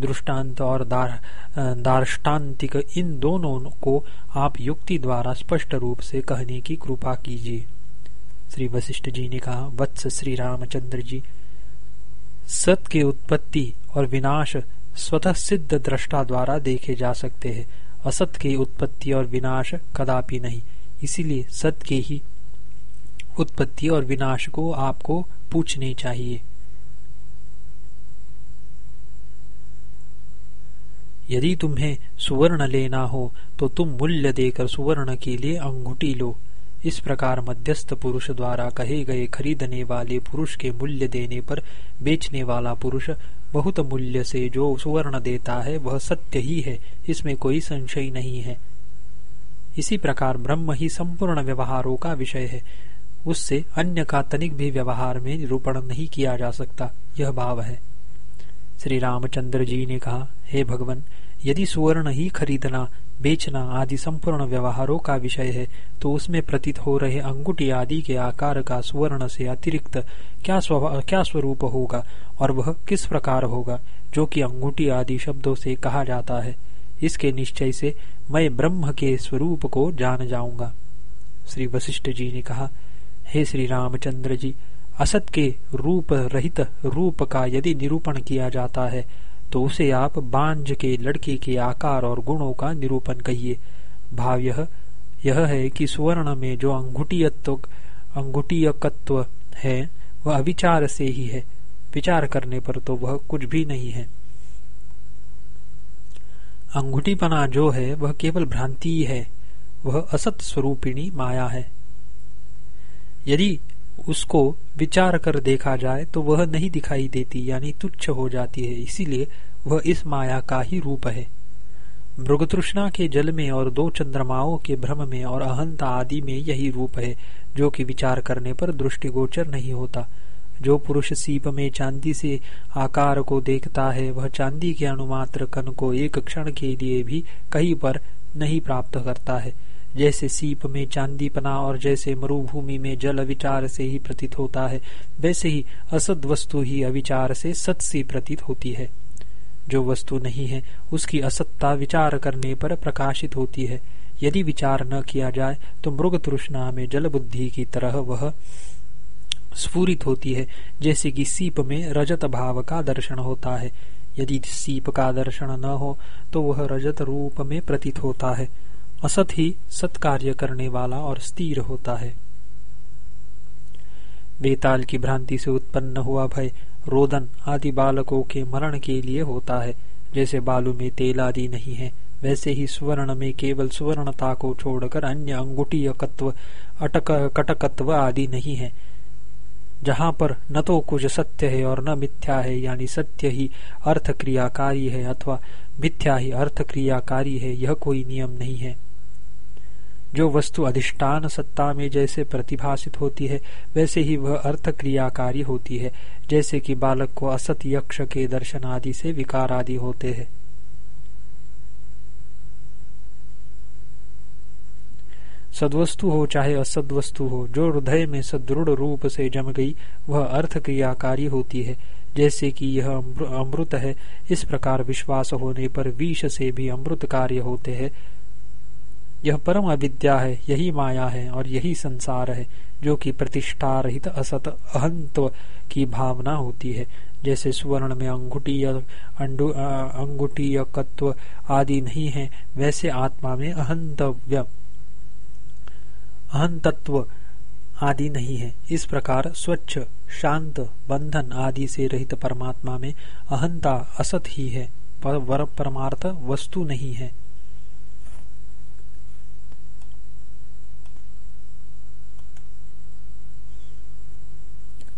दृष्टांत और दार, दार्ष्टान्तिक इन दोनों को आप युक्ति द्वारा स्पष्ट रूप से कहने की कृपा कीजिए। श्री वशिष्ठ जी ने कहा वत्स श्री रामचंद्र जी सत की उत्पत्ति और विनाश स्वतः सिद्ध दृष्टा द्वारा देखे जा सकते हैं। असत की उत्पत्ति और विनाश कदापि नहीं। इसीलिए सत के ही उत्पत्ति और विनाश को आपको पूछने चाहिए। यदि तुम्हें सुवर्ण लेना हो तो तुम मूल्य देकर सुवर्ण के लिए अंगूठी लो। इस प्रकार मध्यस्थ पुरुष द्वारा कहे गए खरीदने वाले पुरुष के मूल्य देने पर बेचने वाला पुरुष बहुत मूल्य से जो सुवर्ण देता है, वह सत्य ही है, इसमें कोई संशय नहीं है। इसी प्रकार ब्रह्म ही संपूर्ण व्यवहारों का विषय है। उससे अन्य का तनिक भी व्यवहार में निरूपण नहीं किया जा सकता, यह भाव है। श्री रामचंद्र जी ने कहा, हे भगवान, यदि सुवर्ण ही खरीदना, बेचना आदि संपूर्ण व्यवहारों का विषय है तो उसमें प्रतीत हो रहे अंगूठी आदि के आकार का सुवर्ण से अतिरिक्त क्या क्या स्वरूप होगा, और वह किस प्रकार होगा, जो कि अंगूठी आदि शब्दों से कहा जाता है? इसके निश्चय से मैं ब्रह्म के स्वरूप को जान जाऊँगा। श्री वशिष्ठ जी ने कहा, हे श्री रामचंद्र जी, असत के रूप रहित रूप का यदि निरूपण किया जाता है तो उसे आप बांझ के लड़के के आकार और गुणों का निरूपण कहिए। भाव यह यह है कि सुवर्ण में जो अंगुटीयत्व अंगुटीयकत्व है, वह विचार से ही है। विचार करने पर तो वह कुछ भी नहीं है। अंगूठीपना जो है, वह केवल भ्रांति है वह असत स्वरूपिणी माया है। यदि उसको विचार कर देखा जाए तो वह नहीं दिखाई देती, यानी तुच्छ हो जाती है, इसीलिए वह इस माया का ही रूप है। मृगतृष्णा के जल में और दो चंद्रमाओं के भ्रम में और अहंता आदि में यही रूप है, जो कि विचार करने पर दृष्टिगोचर नहीं होता। जो पुरुष सीप में चांदी से आकार को देखता है, वह चांदी के अनुमात्र कण को एक क्षण के लिए भी कहीं पर नहीं प्राप्त करता है। जैसे सीप में चांदी पना और जैसे मरुभूमि में जल विचार से ही प्रतीत होता है, वैसे ही असद वस्तु ही अविचार से सत सी प्रतीत होती है। जो वस्तु नहीं है, उसकी असत्ता विचार करने पर प्रकाशित होती है। यदि विचार न किया जाए तो मृग तृष्णा में जल बुद्धि की तरह वह स्फूरित होती है, जैसे कि सीप में रजत भाव का दर्शन होता है। यदि सीप का दर्शन न हो तो वह रजत रूप में प्रतीत होता है। असत ही सत्कार्य करने वाला और स्थिर होता है। बेताल की भ्रांति से उत्पन्न हुआ भय रोदन आदि बालकों के मरण के लिए होता है। जैसे बालू में तेल आदि नहीं है, वैसे ही सुवर्ण में केवल सुवर्णता को छोड़कर अन्य अंगुटी अटक, कटकत्व आदि नहीं है। जहाँ पर न तो कुछ सत्य है और न मिथ्या है, यानी सत्य ही अर्थ क्रियाकारी है अथवा मिथ्या ही अर्थ क्रियाकारी है, यह कोई नियम नहीं है। जो वस्तु अधिष्ठान सत्ता में जैसे प्रतिभाषित होती है, वैसे ही वह अर्थ क्रियाकारी होती है, जैसे कि बालक को असत यक्ष के दर्शन आदि से विकार आदि होते हैं। सदवस्तु हो चाहे असदवस्तु हो, जो हृदय में सदृढ़ रूप से जम गई, वह अर्थ क्रियाकारी होती है। जैसे कि यह अमृत है, इस प्रकार विश्वास होने पर विष से भी अमृत कार्य होते हैं। यह परम अविद्या है, यही माया है और यही संसार है, जो कि प्रतिष्ठा रहित असत अहंत्व की भावना होती है। जैसे सुवर्ण में अंगुटी या अंगुटी कत्व आदि नहीं है, वैसे आत्मा में अहंतव्य अहंतत्व आदि नहीं है। इस प्रकार स्वच्छ, शांत, बंधन आदि से रहित परमात्मा में अहंता असत ही है, पर परमार्थ वस्तु नहीं है।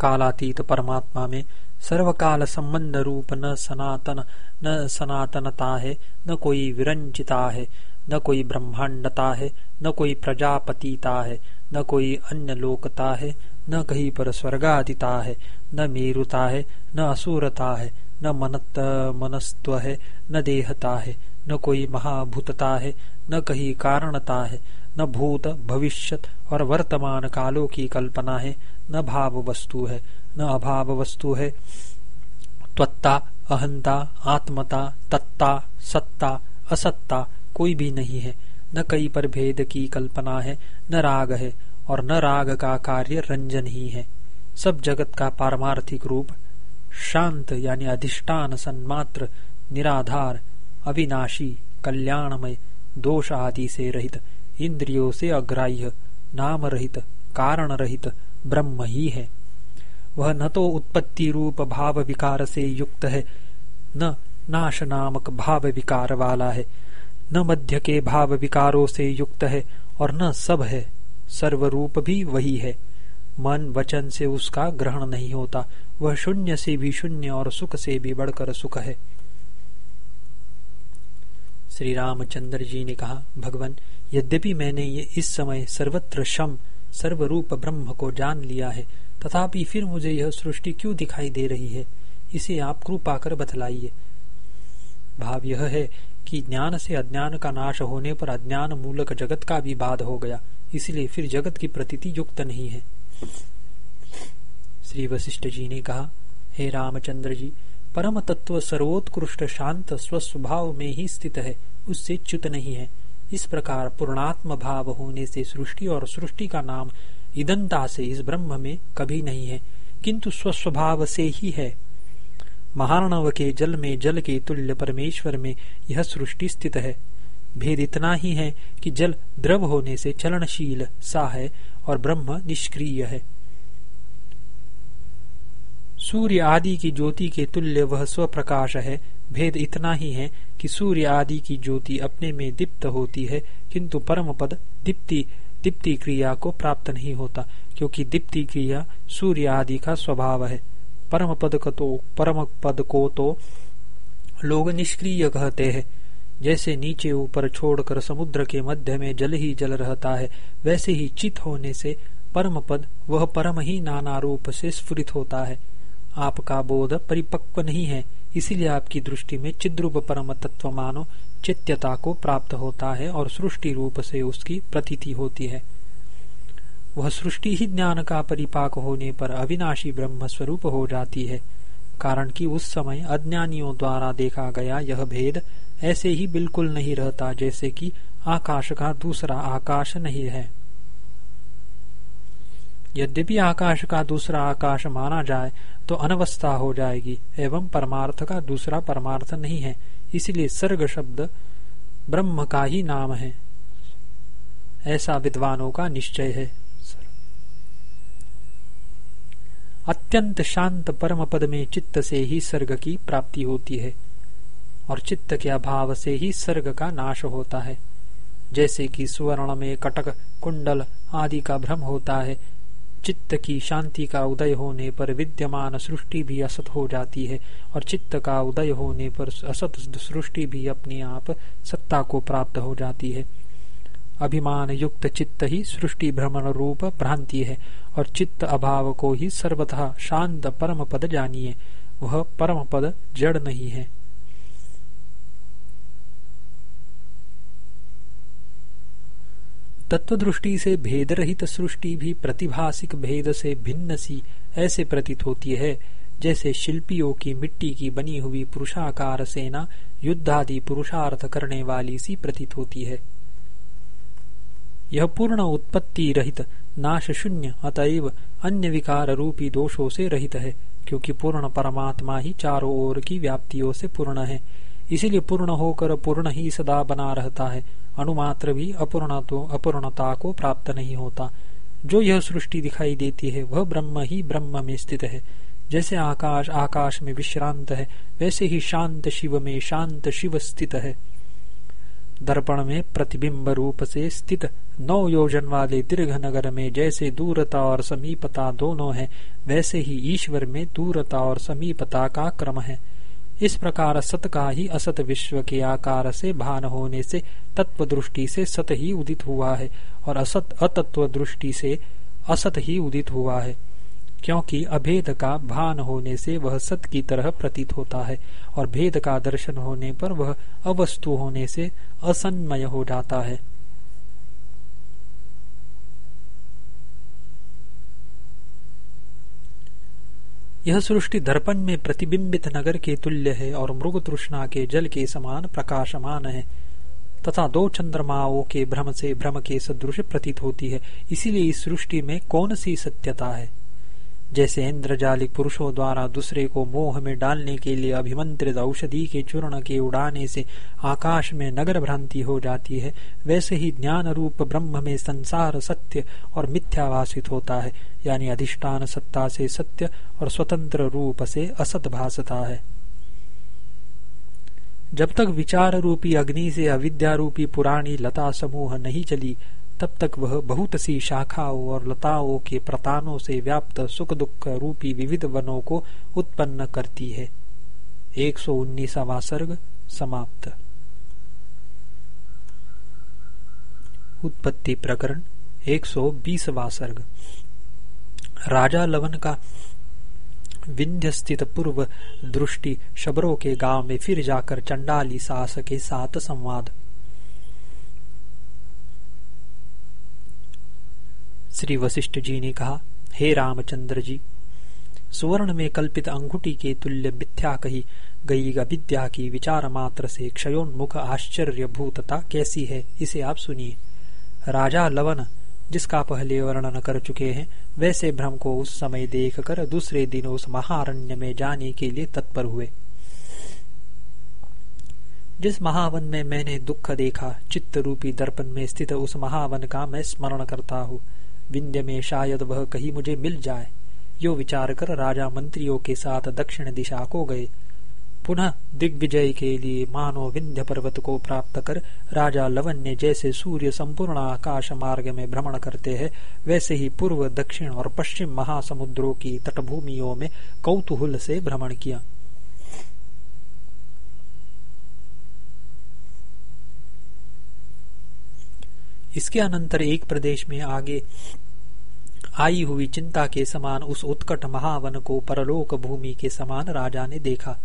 कालातीत परमात्मा में सर्वकाल संबंध रूप न सनातन, न सनातनता है, न कोई विरंचिता है न कोई ब्रह्मांडता है न कोई प्रजापतिता है न कोई अन्य लोकता है न कहीं पर स्वर्गादिता है न मेरुता है न असुरता है न मनत मनस्त्व है न देहता है न कोई महाभूतता है न कहीं कारणता है न भूत भविष्यत और वर्तमान कालों की कल्पना है न भाव वस्तु है न अभाव वस्तु है त्वत्ता अहंता आत्मता तत्ता सत्ता असत्ता कोई भी नहीं है। न कई पर भेद की कल्पना है, न राग है, और न राग का कार्य रंजन ही है। सब जगत का पारमार्थिक रूप, शांत यानी अधिष्ठान, सन्मात्र, निराधार, अविनाशी, कल्याणमय, दोष आदि से रहित, इंद्रियों से अग्राह्य, नाम रहित, कारण रहित, ब्रह्म ही है। वह न तो उत्पत्ति रूप भाव विकार से युक्त है, न नाश नामक भाव विकार वाला है। न मध्य के भाव विकारों से युक्त है और न सब है, सर्वरूप भी वही है। मन वचन से उसका ग्रहण नहीं होता, वह शून्य से भी शून्य और सुख से भी बढ़कर सुख है। श्री रामचंद्र जी ने कहा, भगवान, यद्यपि मैंने ये इस समय सर्वत्र शम, सर्वरूप ब्रह्म को जान लिया है, तथापि फिर मुझे यह सृष्टि क्यों दिखाई दे रही है? इसे आप कृपा कर बतलाइए। भाव यह है कि ज्ञान से अज्ञान का नाश होने पर अज्ञान मूलक जगत का भी बाध हो गया। इसलिए फिर जगत की प्रतीति युक्त नहीं है। श्री वशिष्ठ जी ने कहा, हे रामचंद्र जी परम तत्व सर्वोत्कृष्ट शांत स्वस्वभाव में ही स्थित है, उससे च्युत नहीं है। इस प्रकार पूर्णात्म भाव होने से सृष्टि और सृष्टि का नाम इदंता से इस ब्रह्म में कभी नहीं है, किंतु स्वस्वभाव से ही है। महारणव के जल में जल के तुल्य परमेश्वर में यह सृष्टि स्थित है। भेद इतना ही है कि जल द्रव होने से चलनशील सा है और ब्रह्म निष्क्रिय है। सूर्य आदि की ज्योति के तुल्य वह स्वप्रकाश है। भेद इतना ही है कि सूर्य आदि की ज्योति अपने में दीप्त होती है, किंतु परम पद दीप्ति दीप्ति क्रिया को प्राप्त नहीं होता, क्योंकि दीप्ति क्रिया सूर्य आदि का स्वभाव है। परम पद को तो परम पद को तो लोग निष्क्रिय कहते हैं। जैसे नीचे ऊपर छोड़कर समुद्र के मध्य में जल ही जल रहता है, वैसे ही चित होने से परम पद वह परम ही नाना रूप से स्फुरित होता है। आपका बोध परिपक्व नहीं है, इसीलिए आपकी दृष्टि में चिद्रूप परम तत्व मानो चित्यता को प्राप्त होता है और सृष्टि रूप से उसकी प्रतीति होती है। वह सृष्टि ही ज्ञान का परिपाक होने पर अविनाशी ब्रह्म स्वरूप हो जाती है, कारण कि उस समय अज्ञानियों द्वारा देखा गया यह भेद ऐसे ही बिल्कुल नहीं रहता जैसे कि आकाश का दूसरा आकाश नहीं है। यद्यपि आकाश का दूसरा आकाश माना जाए तो अनवस्था हो जाएगी, एवं परमार्थ का दूसरा परमार्थ नहीं है, इसलिए सर्ग शब्द ब्रह्म का ही नाम है। ऐसा विद्वानों का निश्चय है। अत्यंत शांत परम पद में चित्त से ही सर्ग की प्राप्ति होती है और चित्त के अभाव से ही सर्ग का नाश होता है। जैसे कि सुवर्ण में कटक, कुंडल आदि का भ्रम होता है, चित्त की शांति का उदय होने पर विद्यमान सृष्टि भी असत हो जाती है और चित्त का उदय होने पर असत सृष्टि भी अपने आप सत्ता को प्राप्त हो जाती है। अभिमान युक्त चित्त ही सृष्टि भ्रमण रूप भ्रांति है और चित्त अभाव को ही सर्वथा शांत परम पद जानिए। वह परम पद जड़ नहीं है। तत्व दृष्टि से भेद रहित सृष्टि भी प्रतिभासिक भेद से भिन्न सी ऐसे प्रतीत होती है, जैसे शिल्पियों की मिट्टी की बनी हुई पुरुषाकार सेना युद्धादि पुरुषार्थ करने वाली सी प्रतीत होती है। यह पूर्ण उत्पत्ति रहित नाश शून्य अतएव अन्य विकार रूपी दोषों से रहित है, क्योंकि पूर्ण परमात्मा ही चारों ओर की व्याप्तियों से पूर्ण है। इसीलिए पूर्ण होकर पूर्ण ही सदा बना रहता है। अणुमात्र भी अपूर्ण तो अपूर्णता को प्राप्त नहीं होता। जो यह सृष्टि दिखाई देती है, वह ब्रह्म ही ब्रह्म में स्थित है। जैसे आकाश आकाश में विश्रांत है, वैसे ही शांत शिव में शांत शिव स्थित है। दर्पण में प्रतिबिंब रूप से स्थित नौ योजन वाले दीर्घ नगर में जैसे दूरता और समीपता दोनों है, वैसे ही ईश्वर में दूरता और समीपता का क्रम है। इस प्रकार सत का ही असत विश्व के आकार से भान होने से तत्व दृष्टि से सत ही उदित हुआ है, और असत अतत्व दृष्टि से असत ही उदित हुआ है। क्योंकि अभेद का भान होने से वह सत की तरह प्रतीत होता है, और भेद का दर्शन होने पर वह अवस्तु होने से असन्मय हो जाता है। यह सृष्टि दर्पण में प्रतिबिंबित नगर के तुल्य है, और मृग तृष्णा के जल के समान प्रकाशमान है, तथा दो चंद्रमाओं के भ्रम से भ्रम के सदृश प्रतीत होती है। इसीलिए इस सृष्टि में कौन सी सत्यता है? जैसे इंद्रजालिक पुरुषों द्वारा दूसरे को मोह में डालने के लिए अभिमंत्रित औषधि के चूर्ण के उड़ाने से आकाश में नगर भ्रांति हो जाती है, वैसे ही ज्ञान रूप ब्रह्म में संसार सत्य और मिथ्याभाषित होता है, यानी अधिष्ठान सत्ता से सत्य और स्वतंत्र रूप से असत भासता है। जब तक विचार रूपी अग्नि से अविद्या रूपी पुरानी लता समूह नहीं चली तब तक वह बहुत सी शाखाओं और लताओं के प्रतानों से व्याप्त सुख दुख रूपी विविध वनों को उत्पन्न करती है। एक सौ उन्नीसवा सर्ग समाप्त। उत्पत्ति प्रकरण एक सौ बीसवा सर्ग। राजा लवन का विंध्य स्थित पूर्व दृष्टि शबरों के गाँव में फिर जाकर चंडाली सास के साथ संवाद। श्री वशिष्ठ जी ने कहा, हे रामचंद्र जी, सुवर्ण में कल्पित अंगूठी के तुल्य मिथ्या कही गई विद्या की विचार मात्र से क्षयोन्मुख आश्चर्य भूतता कैसी है, इसे आप सुनिए। राजा लवन, जिसका पहले वर्णन कर चुके हैं, वैसे भ्रम को उस समय देखकर दूसरे दिन उस महारण्य में जाने के लिए तत्पर हुए। जिस महावन में मैंने दुख देखा चित्त रूपी दर्पण में स्थित उस महावन का मैं स्मरण करता हूँ। विंध्य में शायद वह कहीं मुझे मिल जाए। यो विचार कर राजा मंत्रियों के साथ दक्षिण दिशा को गए। पुनः दिग्विजय के लिए मानो विंध्य पर्वत को प्राप्त कर राजा लवन ने जैसे सूर्य संपूर्ण आकाश मार्ग में भ्रमण करते हैं, वैसे ही पूर्व, दक्षिण और पश्चिम महासमुद्रों की तटभूमियों में कौतूहल से भ्रमण किया। इसके अनंतर एक प्रदेश में आगे आई हुई चिंता के समान उस उत्कट महावन को परलोक भूमि के समान राजा ने देखा।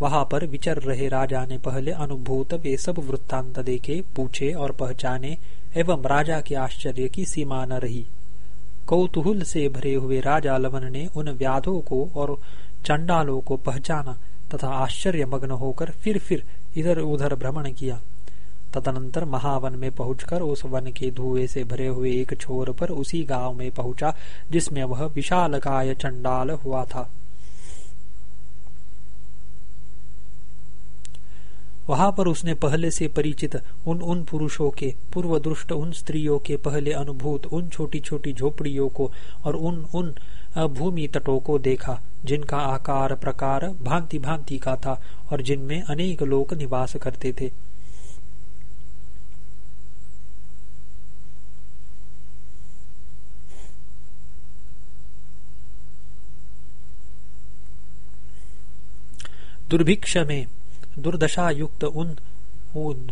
वहाँ पर विचर रहे राजा ने पहले अनुभूत वे सब वृत्तांत देखे, पूछे और पहचाने, एवं राजा के आश्चर्य की सीमा न रही। कौतूहल से भरे हुए राजा लवन ने उन व्याधों को और चंडालों को पहचाना तथा आश्चर्य मग्न होकर फिर फिर इधर उधर भ्रमण किया। तदनंतर महावन में पहुंचकर उस वन के धुएँ से भरे हुए एक छोर पर उसी गाँव में पहुँचा, जिसमें वह विशाल काय चंडाल हुआ था। वहाँ पर उसने पहले से परिचित उन उन पुरुषों के पूर्व दृष्ट उन स्त्रियों के पहले अनुभूत उन छोटी छोटी झोपड़ियों को और उन उन भूमि तटों को देखा, जिनका आकार प्रकार भांति भांति का था और जिनमें अनेक लोग निवास करते थे। दुर्भिक्ष में दुर्दशा युक्त उन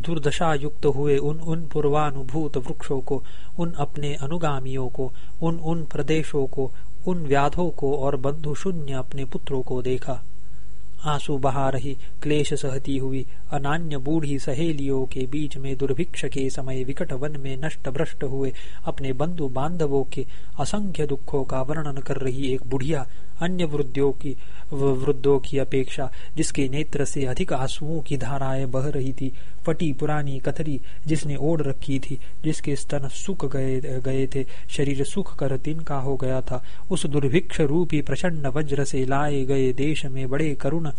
दुर्दशा युक्त हुए उन उन पूर्वानुभूत वृक्षों को, उन अपने अनुगामियों को, उन उन प्रदेशों को, उन व्याधों को और बंधु शून्य अपने पुत्रों को देखा। आँसू बहा रही, क्लेश सहती हुई, अनान्य बूढ़ी सहेलियों के बीच में दुर्भिक्ष के समय विकट वन में नष्ट भ्रष्ट हुए, अपने बंधु बांधवों के असंख्य दुखों का वर्णन कर रही एक बुढ़िया अन्य वृद्धों की वृद्धों की अपेक्षा, जिसके नेत्र से अधिक आंसुओं की धाराएँ बह रही थी, फटी पुरानी कथरी जिसने ओढ़ रखी थी, जिसके स्तन सुख गए गए थे, शरीर सुख कर तिनका हो गया था, उस दुर्भिक्ष रूपी प्रचंड वज्र से लाए गए देश में बड़े करुण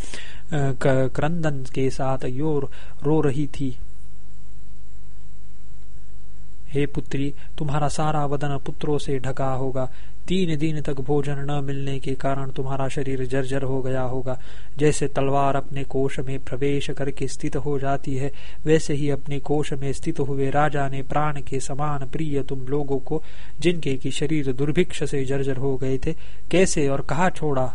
क्रंदन के साथ योर रो रही थी। हे पुत्री, तुम्हारा सारा वदन पुत्रों से ढका होगा। तीन दिन तक भोजन न मिलने के कारण तुम्हारा शरीर जर्जर हो गया होगा। जैसे तलवार अपने कोष में प्रवेश करके स्थित हो जाती है, वैसे ही अपने कोष में स्थित हुए राजा ने प्राण के समान प्रिय तुम लोगों को, जिनके की शरीर दुर्भिक्ष से जर्जर हो गए थे, कैसे और कहा छोड़ा?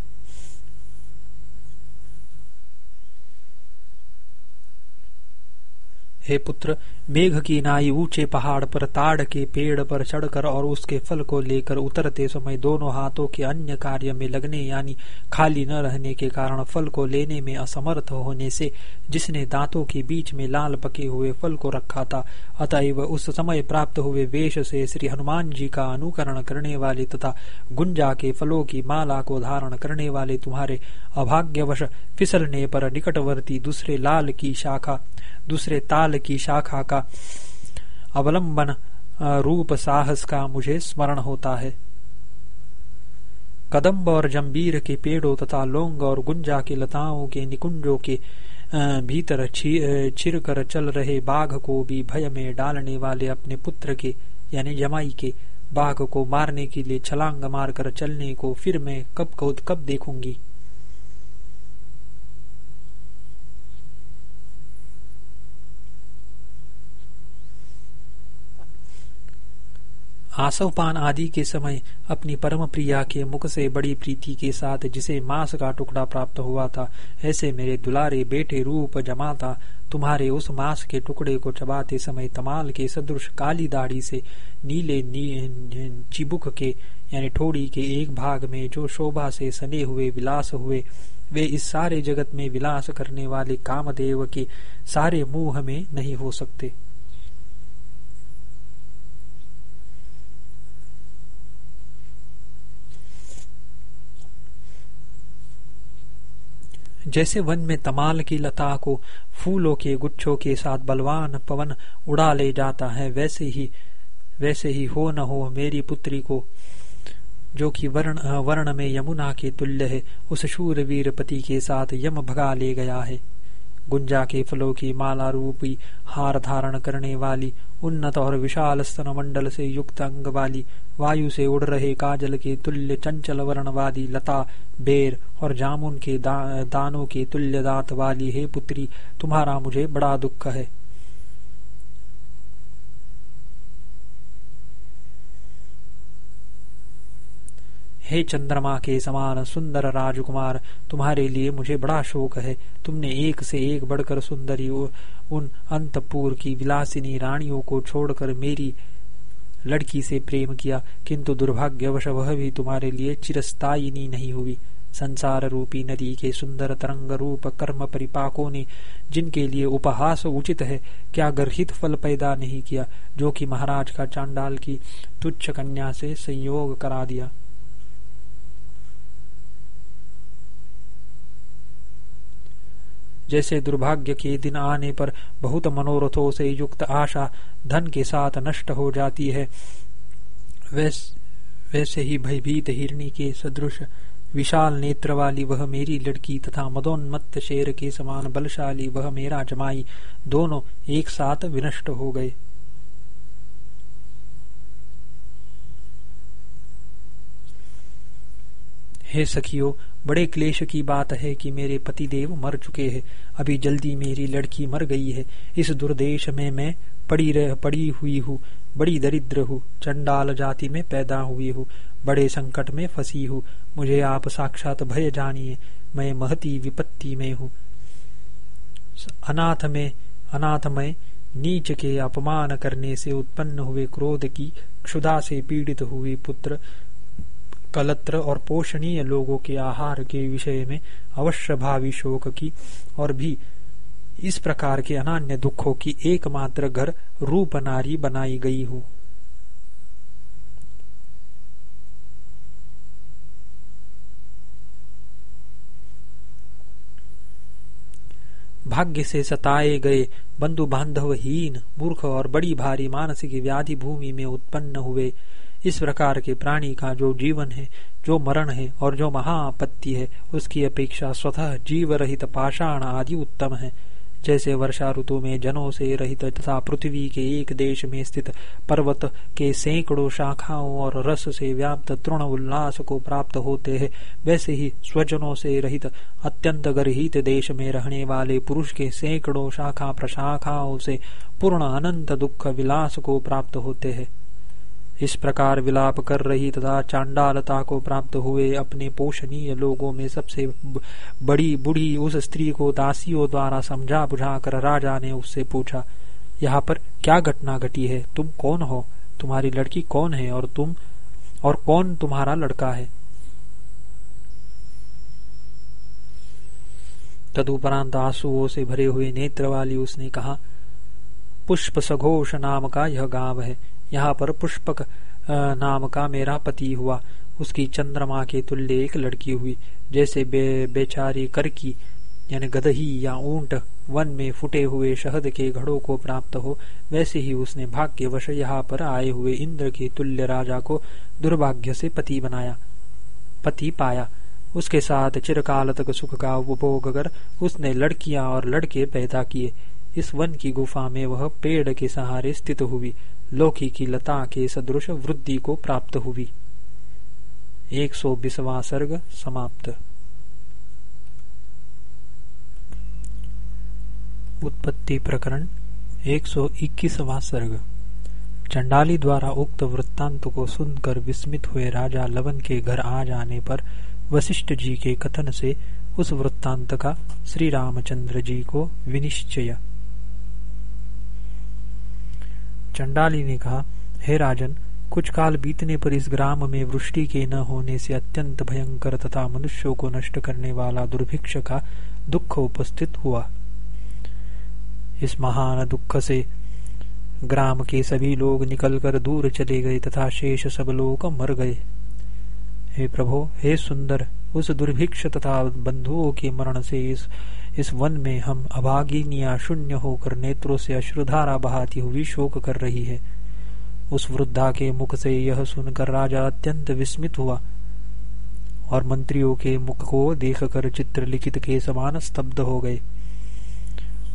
हे पुत्र, मेघ की नाई ऊँचे पहाड़ पर, ताड़ के पेड़ पर चढ़कर और उसके फल को लेकर उतरते समय दोनों हाथों के अन्य कार्य में लगने यानी खाली न रहने के कारण फल को लेने में असमर्थ होने से जिसने दांतों के बीच में लाल पके हुए फल को रखा था, अतएव उस समय प्राप्त हुए वेश से श्री हनुमान जी का अनुकरण करने वाले तथा गुंजा के फलों की माला को धारण करने वाले तुम्हारे अभाग्यवश फिसलने पर निकटवर्ती दूसरे लाल की शाखा दूसरे ताल की शाखा का अवलंबन रूप साहस का मुझे स्मरण होता है। कदम्ब और जम्बीर के पेड़ों तथा लोंग और गुंजा के लताओं के निकुंजों के भीतर छिर कर चल रहे बाघ को भी भय में डालने वाले अपने पुत्र के, यानी जमाई के बाघ को मारने के लिए छलांग मारकर चलने को फिर मैं कब कब देखूँगी। आसवपान आदि के समय अपनी परम प्रिया के मुख से बड़ी प्रीति के साथ जिसे मांस का टुकड़ा प्राप्त हुआ था ऐसे मेरे दुलारे बेटे रूप जमाता तुम्हारे उस मांस के टुकड़े को चबाते समय तमाल के सदृश काली दाढ़ी से नीले नी, चिबुक के यानी ठोड़ी के एक भाग में जो शोभा से सने हुए विलास हुए वे इस सारे जगत में विलास करने वाले कामदेव के सारे मुँह में नहीं हो सकते। जैसे वन में तमाल की लता को फूलों के, गुच्छों के साथ बलवान पवन उड़ा ले जाता है, वैसे ही वैसे ही हो न हो मेरी पुत्री को, जो कि वर्ण वर्ण में यमुना के तुल्य है, उस शूरवीर पति के साथ यम भगा ले गया है। गुंजा के फलों की माला रूपी हार धारण करने वाली उन्नत और विशाल स्तन मंडल से युक्त अंग वाली वायु से उड़ रहे काजल के तुल्य चंचल वर्ण वाली लता बेर और जामुन के दा, दानों के तुल्य दांत वाली हे पुत्री तुम्हारा मुझे बड़ा दुख है। हे चंद्रमा के समान सुंदर राजकुमार, तुम्हारे लिए मुझे बड़ा शोक है। तुमने एक से एक बढ़कर सुंदरी उन अंतपुर की विलासिनी रानियों को छोड़कर मेरी लड़की से प्रेम किया, किंतु दुर्भाग्यवश वह भी तुम्हारे लिए चिरस्थायिनी नहीं हुई। संसार रूपी नदी के सुंदर तरंग रूप कर्म परिपाकों ने जिनके लिए उपहास उचित है, क्या गर्हित फल पैदा नहीं किया, जो कि महाराज का चांडाल की तुच्छ कन्या से संयोग करा दिया। जैसे दुर्भाग्य के दिन आने पर बहुत मनोरथों से युक्त आशा धन के साथ नष्ट हो जाती है। वैसे ही भयभीत हिरणी के सदृश विशाल नेत्र वाली वह मेरी लड़की तथा मदोन्मत्त शेर के समान बलशाली वह मेरा जमाई दोनों एक साथ विनष्ट हो गए। हे सखियो बड़े क्लेश की बात है कि मेरे पतिदेव मर चुके हैं। अभी जल्दी मेरी लड़की मर गई है। इस दुर्देश में मैं पड़ी रह, पड़ी हुई हूँ। बड़ी दरिद्र हूँ। चंडाल जाति में पैदा हुई हूँ। बड़े संकट में फंसी हूँ। मुझे आप साक्षात भय जानिए। मैं महती विपत्ति में हूँ। अनाथ में अनाथ में नीच के अपमान करने से उत्पन्न हुए क्रोध की क्षुधा से पीड़ित हुई पुत्र कलत्र और पोषणीय लोगों के आहार के विषय में अवश्य भावी शोक की और भी इस प्रकार के अनान्य दुखों की एकमात्र घर रूप नारी बनाई गई हूँ। भाग्य से सताए गए बंधु बांधव हीन मूर्ख और बड़ी भारी मानसिक व्याधि भूमि में उत्पन्न हुए इस प्रकार के प्राणी का जो जीवन है, जो मरण है और जो महापत्ति है, उसकी अपेक्षा स्वतः जीव रहित पाषाण आदि उत्तम है। जैसे वर्षा ऋतु में जनों से रहित तथा पृथ्वी के एक देश में स्थित पर्वत के सैकड़ों शाखाओं और रस से व्याप्त तृण उल्लास को प्राप्त होते हैं, वैसे ही स्वजनों से रहित अत्यंत गर्हित देश में रहने वाले पुरुष के सैकड़ों शाखा प्रशाखाओं से पूर्ण अनंत दुख विलास को प्राप्त होते हैं। इस प्रकार विलाप कर रही तथा चांडालता को प्राप्त हुए अपने पोषणीय लोगों में सबसे बड़ी बूढ़ी उस स्त्री को दासियों द्वारा समझा बुझा कर राजा ने उससे पूछा, यहाँ पर क्या घटना घटी है? तुम कौन हो? तुम्हारी लड़की कौन है और तुम, और कौन तुम्हारा लड़का है? तदुपरांत आंसुओं से भरे हुए नेत्र वाली उसने कहा, पुष्प सघोष नाम का यह गाँव है। यहाँ पर पुष्पक नाम का मेरा पति हुआ। उसकी चंद्रमा के तुल्य एक लड़की हुई जैसे बे, बेचारी कर की यानी गदही या ऊँट वन में फुटे हुए शहद के घड़ों को प्राप्त हो वैसे ही उसने भाग्यवश यहाँ पर आए हुए इंद्र के तुल्य राजा को दुर्भाग्य से पति बनाया पति पाया। उसके साथ चिरकाल तक सुख का उपभोग कर उसने लड़कियाँ और लड़के पैदा किए। इस वन की गुफा में वह पेड़ के सहारे स्थित हुई। लोकी की लता के सदृश वृद्धि को प्राप्त हुई। एक सौ बीसवा सर्ग समाप्त। उत्पत्ति प्रकरण, एक सौ इक्कीसवा सर्ग। चंडाली द्वारा उक्त वृत्तांत को सुनकर विस्मित हुए राजा लवन के घर आ जाने पर वशिष्ठ जी के कथन से उस वृत्तांत का श्री रामचंद्र जी को विनिश्चय। चंडाली ने कहा, हे राजन, कुछ काल बीतने पर इस ग्राम में वृष्टि के न होने से अत्यंत भयंकर तथा मनुष्यों को नष्ट करने वाला दुर्भिक्ष का दुख उपस्थित हुआ। इस महान दुख से ग्राम के सभी लोग निकलकर दूर चले गए तथा शेष सब लोग मर गए। हे प्रभो, हे सुंदर, उस दुर्भिक्ष तथा बंधुओं के मरण से इस इस वन में हम अभागिनिया शून्य होकर नेत्रों से अश्रुधारा बहाती हुई शोक कर रही है। उस वृद्धा के मुख से यह सुनकर राजा अत्यंत विस्मित हुआ और मंत्रियों के मुख को देखकर चित्र लिखित के समान स्तब्ध हो गए।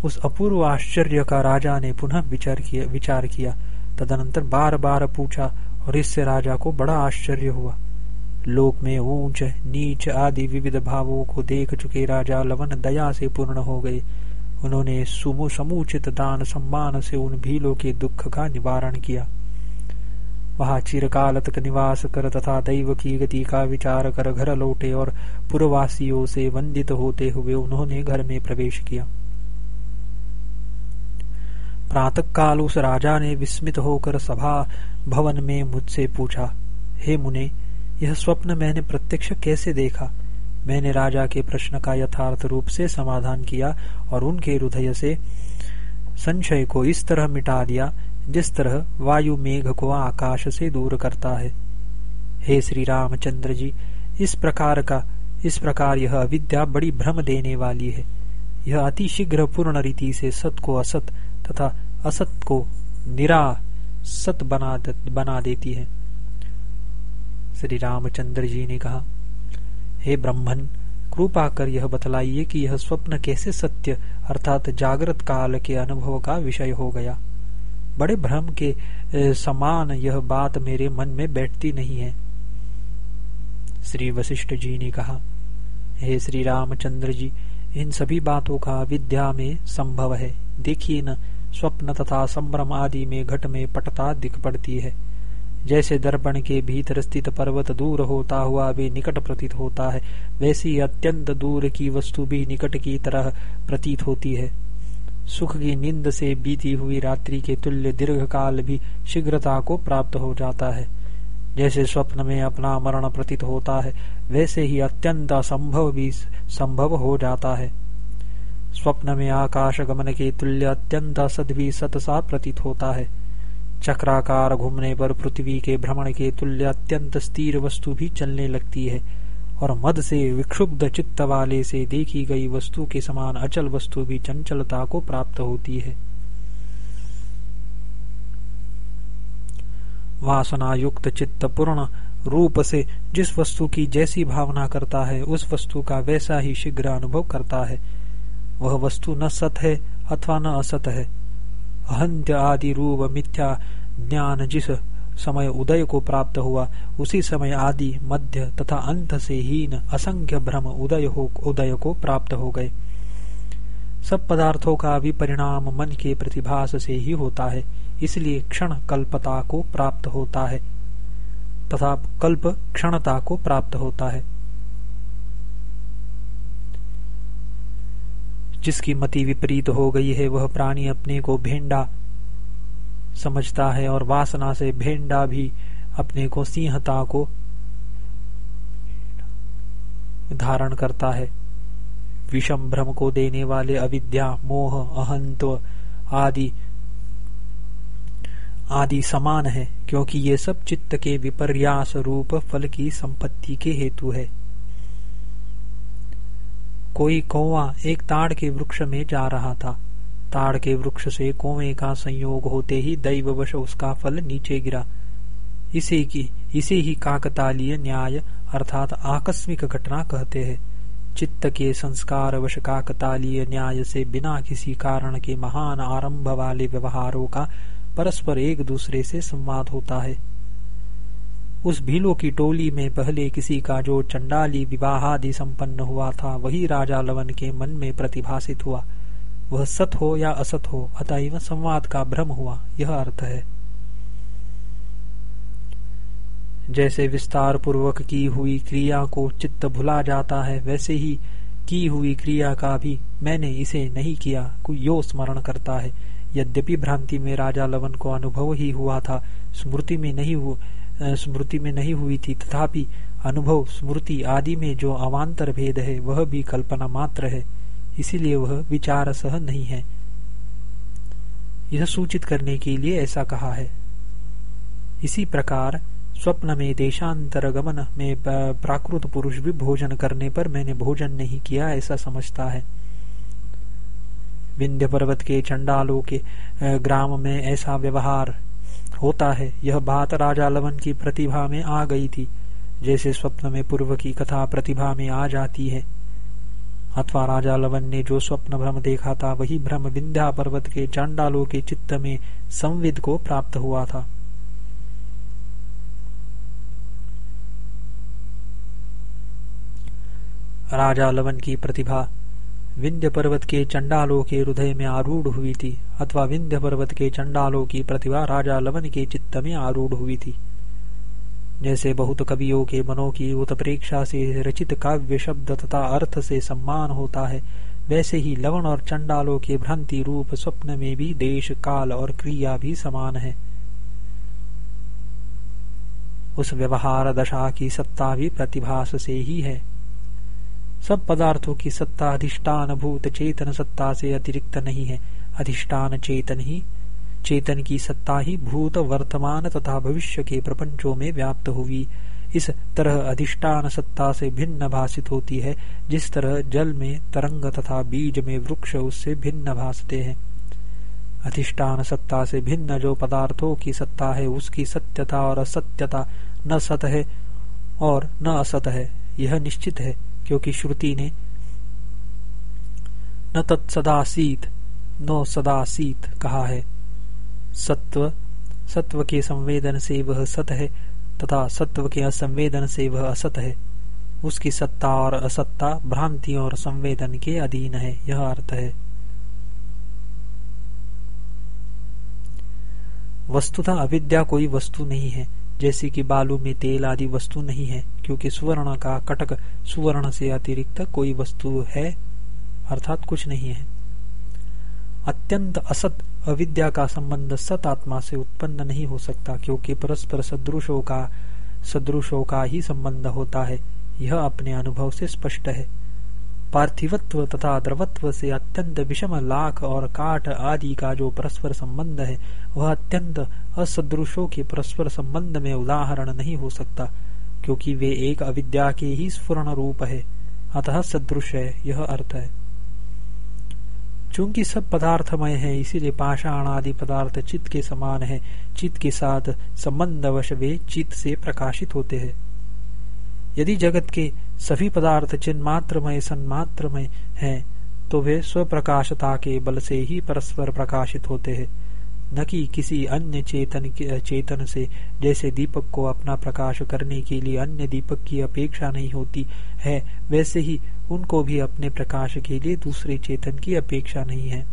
उस अपूर्व आश्चर्य का राजा ने पुनः विचार किया विचार किया। तदनंतर बार बार पूछा और इससे राजा को बड़ा आश्चर्य हुआ। लोक में ऊंच, नीच आदि विविध भावों को देख चुके राजा लवन दया से पूर्ण हो गए। उन्होंने सुमु समुचित दान सम्मान से उन भीलों के दुख का निवारण किया। वहाँ चिरकाल तक निवास कर तथा दैव की गति का विचार कर घर लौटे और पूर्ववासियों से वंदित होते हुए उन्होंने घर में प्रवेश किया। प्रातः काल उस राजा ने विस्मित होकर सभा भवन में मुझसे पूछा, हे मुने यह स्वप्न मैंने प्रत्यक्ष कैसे देखा? मैंने राजा के प्रश्न का यथार्थ रूप से समाधान किया और उनके हृदय से संशय को इस तरह मिटा दिया जिस तरह वायु मेघ को आकाश से दूर करता है। हे श्री रामचंद्र जी इस प्रकार का इस प्रकार यह अविद्या बड़ी भ्रम देने वाली है। यह अति शीघ्र पूर्ण रीति से सत को असत तथा असत को निरा सत बना, बना देती है। श्री रामचंद्र जी ने कहा, हे ब्रह्मन, कृपा कर यह बतलाइए कि यह स्वप्न कैसे सत्य अर्थात जागृत काल के अनुभव का विषय हो गया। बड़े भ्रम के समान यह बात मेरे मन में बैठती नहीं है। श्री वशिष्ठ जी ने कहा, हे श्री रामचंद्र जी इन सभी बातों का विद्या में संभव है। देखिए न, स्वप्न तथा संभ्रम आदि में घट में पटता दिख पड़ती है। जैसे दर्पण के भीतर स्थित पर्वत दूर होता हुआ भी निकट प्रतीत होता है, वैसी अत्यंत दूर की वस्तु भी निकट की तरह प्रतीत होती है। सुख की नींद से बीती हुई रात्रि के तुल्य दीर्घ काल भी शीघ्रता को प्राप्त हो जाता है। जैसे स्वप्न में अपना मरण प्रतीत होता है, वैसे ही अत्यंत असंभव भी संभव हो जाता है। स्वप्न में आकाश गमन के तुल्य अत्यंत असद भी सतसा प्रतीत होता है। चक्राकार घूमने पर पृथ्वी के भ्रमण के तुल्य अत्यंत स्थिर वस्तु भी चलने लगती है, और मद से विक्षुब्ध चित्त वाले से देखी गई वस्तु के समान अचल वस्तु भी चंचलता को प्राप्त होती है। वासना युक्त चित्त पूर्ण रूप से जिस वस्तु की जैसी भावना करता है, उस वस्तु का वैसा ही शीघ्र अनुभव करता है। वह वस्तु न सत है अथवा न असत है। अहंत्य आदि रूप मिथ्या ज्ञान जिस समय उदय को प्राप्त हुआ, उसी समय आदि मध्य तथा अंत से हीन असंख्य भ्रम उदय हो, उदय को प्राप्त हो गए। सब पदार्थों का भी परिणाम मन के प्रतिभास से ही होता है, इसलिए क्षण कल्पता को प्राप्त होता है, तथा कल्प क्षणता को प्राप्त होता है। जिसकी मति विपरीत हो गई है, वह प्राणी अपने को भेंडा समझता है और वासना से भेंडा भी अपने को सिंहता को धारण करता है। विषम भ्रम को देने वाले अविद्या, मोह, अहंत्व आदि आदि समान है, क्योंकि ये सब चित्त के विपर्यास रूप फल की संपत्ति के हेतु है। कोई कौवा एक ताड़ के वृक्ष में जा रहा था। ताड़ के वृक्ष से कौवे का संयोग होते ही दैववश उसका फल नीचे गिरा। इसे की, इसे ही काकतालीय न्याय अर्थात आकस्मिक घटना कहते हैं। चित्त के संस्कार वश काकतालीय न्याय से बिना किसी कारण के महान आरंभ वाले व्यवहारों का परस्पर एक दूसरे से संवाद होता है। उस भीलों की टोली में पहले किसी का जो चंडाली विवाहादि संपन्न हुआ था, वही राजा लवन के मन में प्रतिभाषित हुआ। वह सत हो या असत हो, अतएव संवाद का भ्रम हुआ, यह अर्थ है। जैसे विस्तार पूर्वक की हुई क्रिया को चित्त भुला जाता है, वैसे ही की हुई क्रिया का भी मैंने इसे नहीं किया यो स्मरण करता है। यद्यपि भ्रांति में राजा लवन को अनुभव ही हुआ था, स्मृति में नहीं हुआ स्मृति में नहीं हुई थी। तथापि अनुभव, स्मृति आदि में जो अवान्तर भेद है, वह भी कल्पना मात्र है। इसीलिए वह विचार सह नहीं है। यह सूचित करने के लिए ऐसा कहा है। इसी प्रकार स्वप्न में देशांतर गमन में प्राकृत पुरुष भी भोजन करने पर मैंने भोजन नहीं किया ऐसा समझता है। विंध्य पर्वत के चंडालों के ग्राम में ऐसा व्यवहार होता है। यह बात राजा लवन की प्रतिभा में आ गई थी, जैसे स्वप्न में पूर्व की कथा प्रतिभा में आ जाती है। अथवा राजा लवन ने जो स्वप्न भ्रम देखा था, वही भ्रम विंध्या पर्वत के चंडालों के चित्त में संविद को प्राप्त हुआ था। राजा लवन की प्रतिभा विंध्य पर्वत के चंडालों के हृदय में आरूढ़ हुई थी अथवा विंध्य पर्वत के चंडालों की प्रतिभा राजा लवन के चित्त में आरूढ़ हुई थी जैसे बहुत कवियों के मनों की उत्प्रेक्षा से रचित काव्य शब्द तथा अर्थ से सम्मान होता है, वैसे ही लवण और चंडालों के भ्रांति रूप स्वप्न में भी देश, काल और क्रिया भी समान है। उस व्यवहार दशा की सत्ता भी प्रतिभास से ही है। सब पदार्थों की सत्ता अधिष्ठान भूत चेतन सत्ता से अतिरिक्त नहीं है। अधिष्ठान चेतन ही, चेतन की सत्ता ही भूत वर्तमान तथा भविष्य के प्रपंचों में व्याप्त हुई। इस तरह अधिष्ठान सत्ता से भिन्न भाषित होती है। जिस तरह जल में तरंग तथा बीज में वृक्ष, उससे भिन्न भासते हैं। अधिष्ठान सत्ता से भिन्न जो पदार्थों की सत्ता है, उसकी सत्यता और असत्यता न सत है और न असत है। यह निश्चित है। क्योंकि श्रुति ने न तत्सदासीत नो सदासीत कहा है। सत्व सत्व के संवेदन से वह सत है, तथा सत्व के असंवेदन से वह असत है। उसकी सत्ता और असत्ता भ्रांति और संवेदन के अधीन है, यह अर्थ है। वस्तुतः अविद्या कोई वस्तु नहीं है। जैसे कि बालू में तेल आदि वस्तु नहीं है, क्योंकि सुवर्ण का कटक सुवर्ण से अतिरिक्त कोई वस्तु है, अर्थात कुछ नहीं है। अत्यंत असत अविद्या का संबंध सत आत्मा से उत्पन्न नहीं हो सकता, क्योंकि परस्पर सदृशों का सदृशों का ही संबंध होता है। यह अपने अनुभव से स्पष्ट है। पार्थिवत्व तथा द्रवत्व से अत्यंत विषम लाख और काठ आदि का जो परस्पर संबंध है, वह अत्यंत असदृशों के परस्पर संबंध में उदाहरण नहीं हो सकता, क्योंकि वे एक अविद्या के ही स्फुरण रूप है। अतः सदृश है, यह अर्थ है। चूँकि सब पदार्थमय है, इसीलिए पाषाण आदि पदार्थ चित्त के समान है। चित्त के साथ संबंधवश वे चित्त से प्रकाशित होते हैं। यदि जगत के सभी पदार्थ चिन्मात्रमय, सन्मात्रमय हैं तो वे स्वप्रकाशता के बल से ही परस्पर प्रकाशित होते हैं। न कि किसी अन्य चेतन चेतन से। जैसे दीपक को अपना प्रकाश करने के लिए अन्य दीपक की अपेक्षा नहीं होती है, वैसे ही उनको भी अपने प्रकाश के लिए दूसरे चेतन की अपेक्षा नहीं है।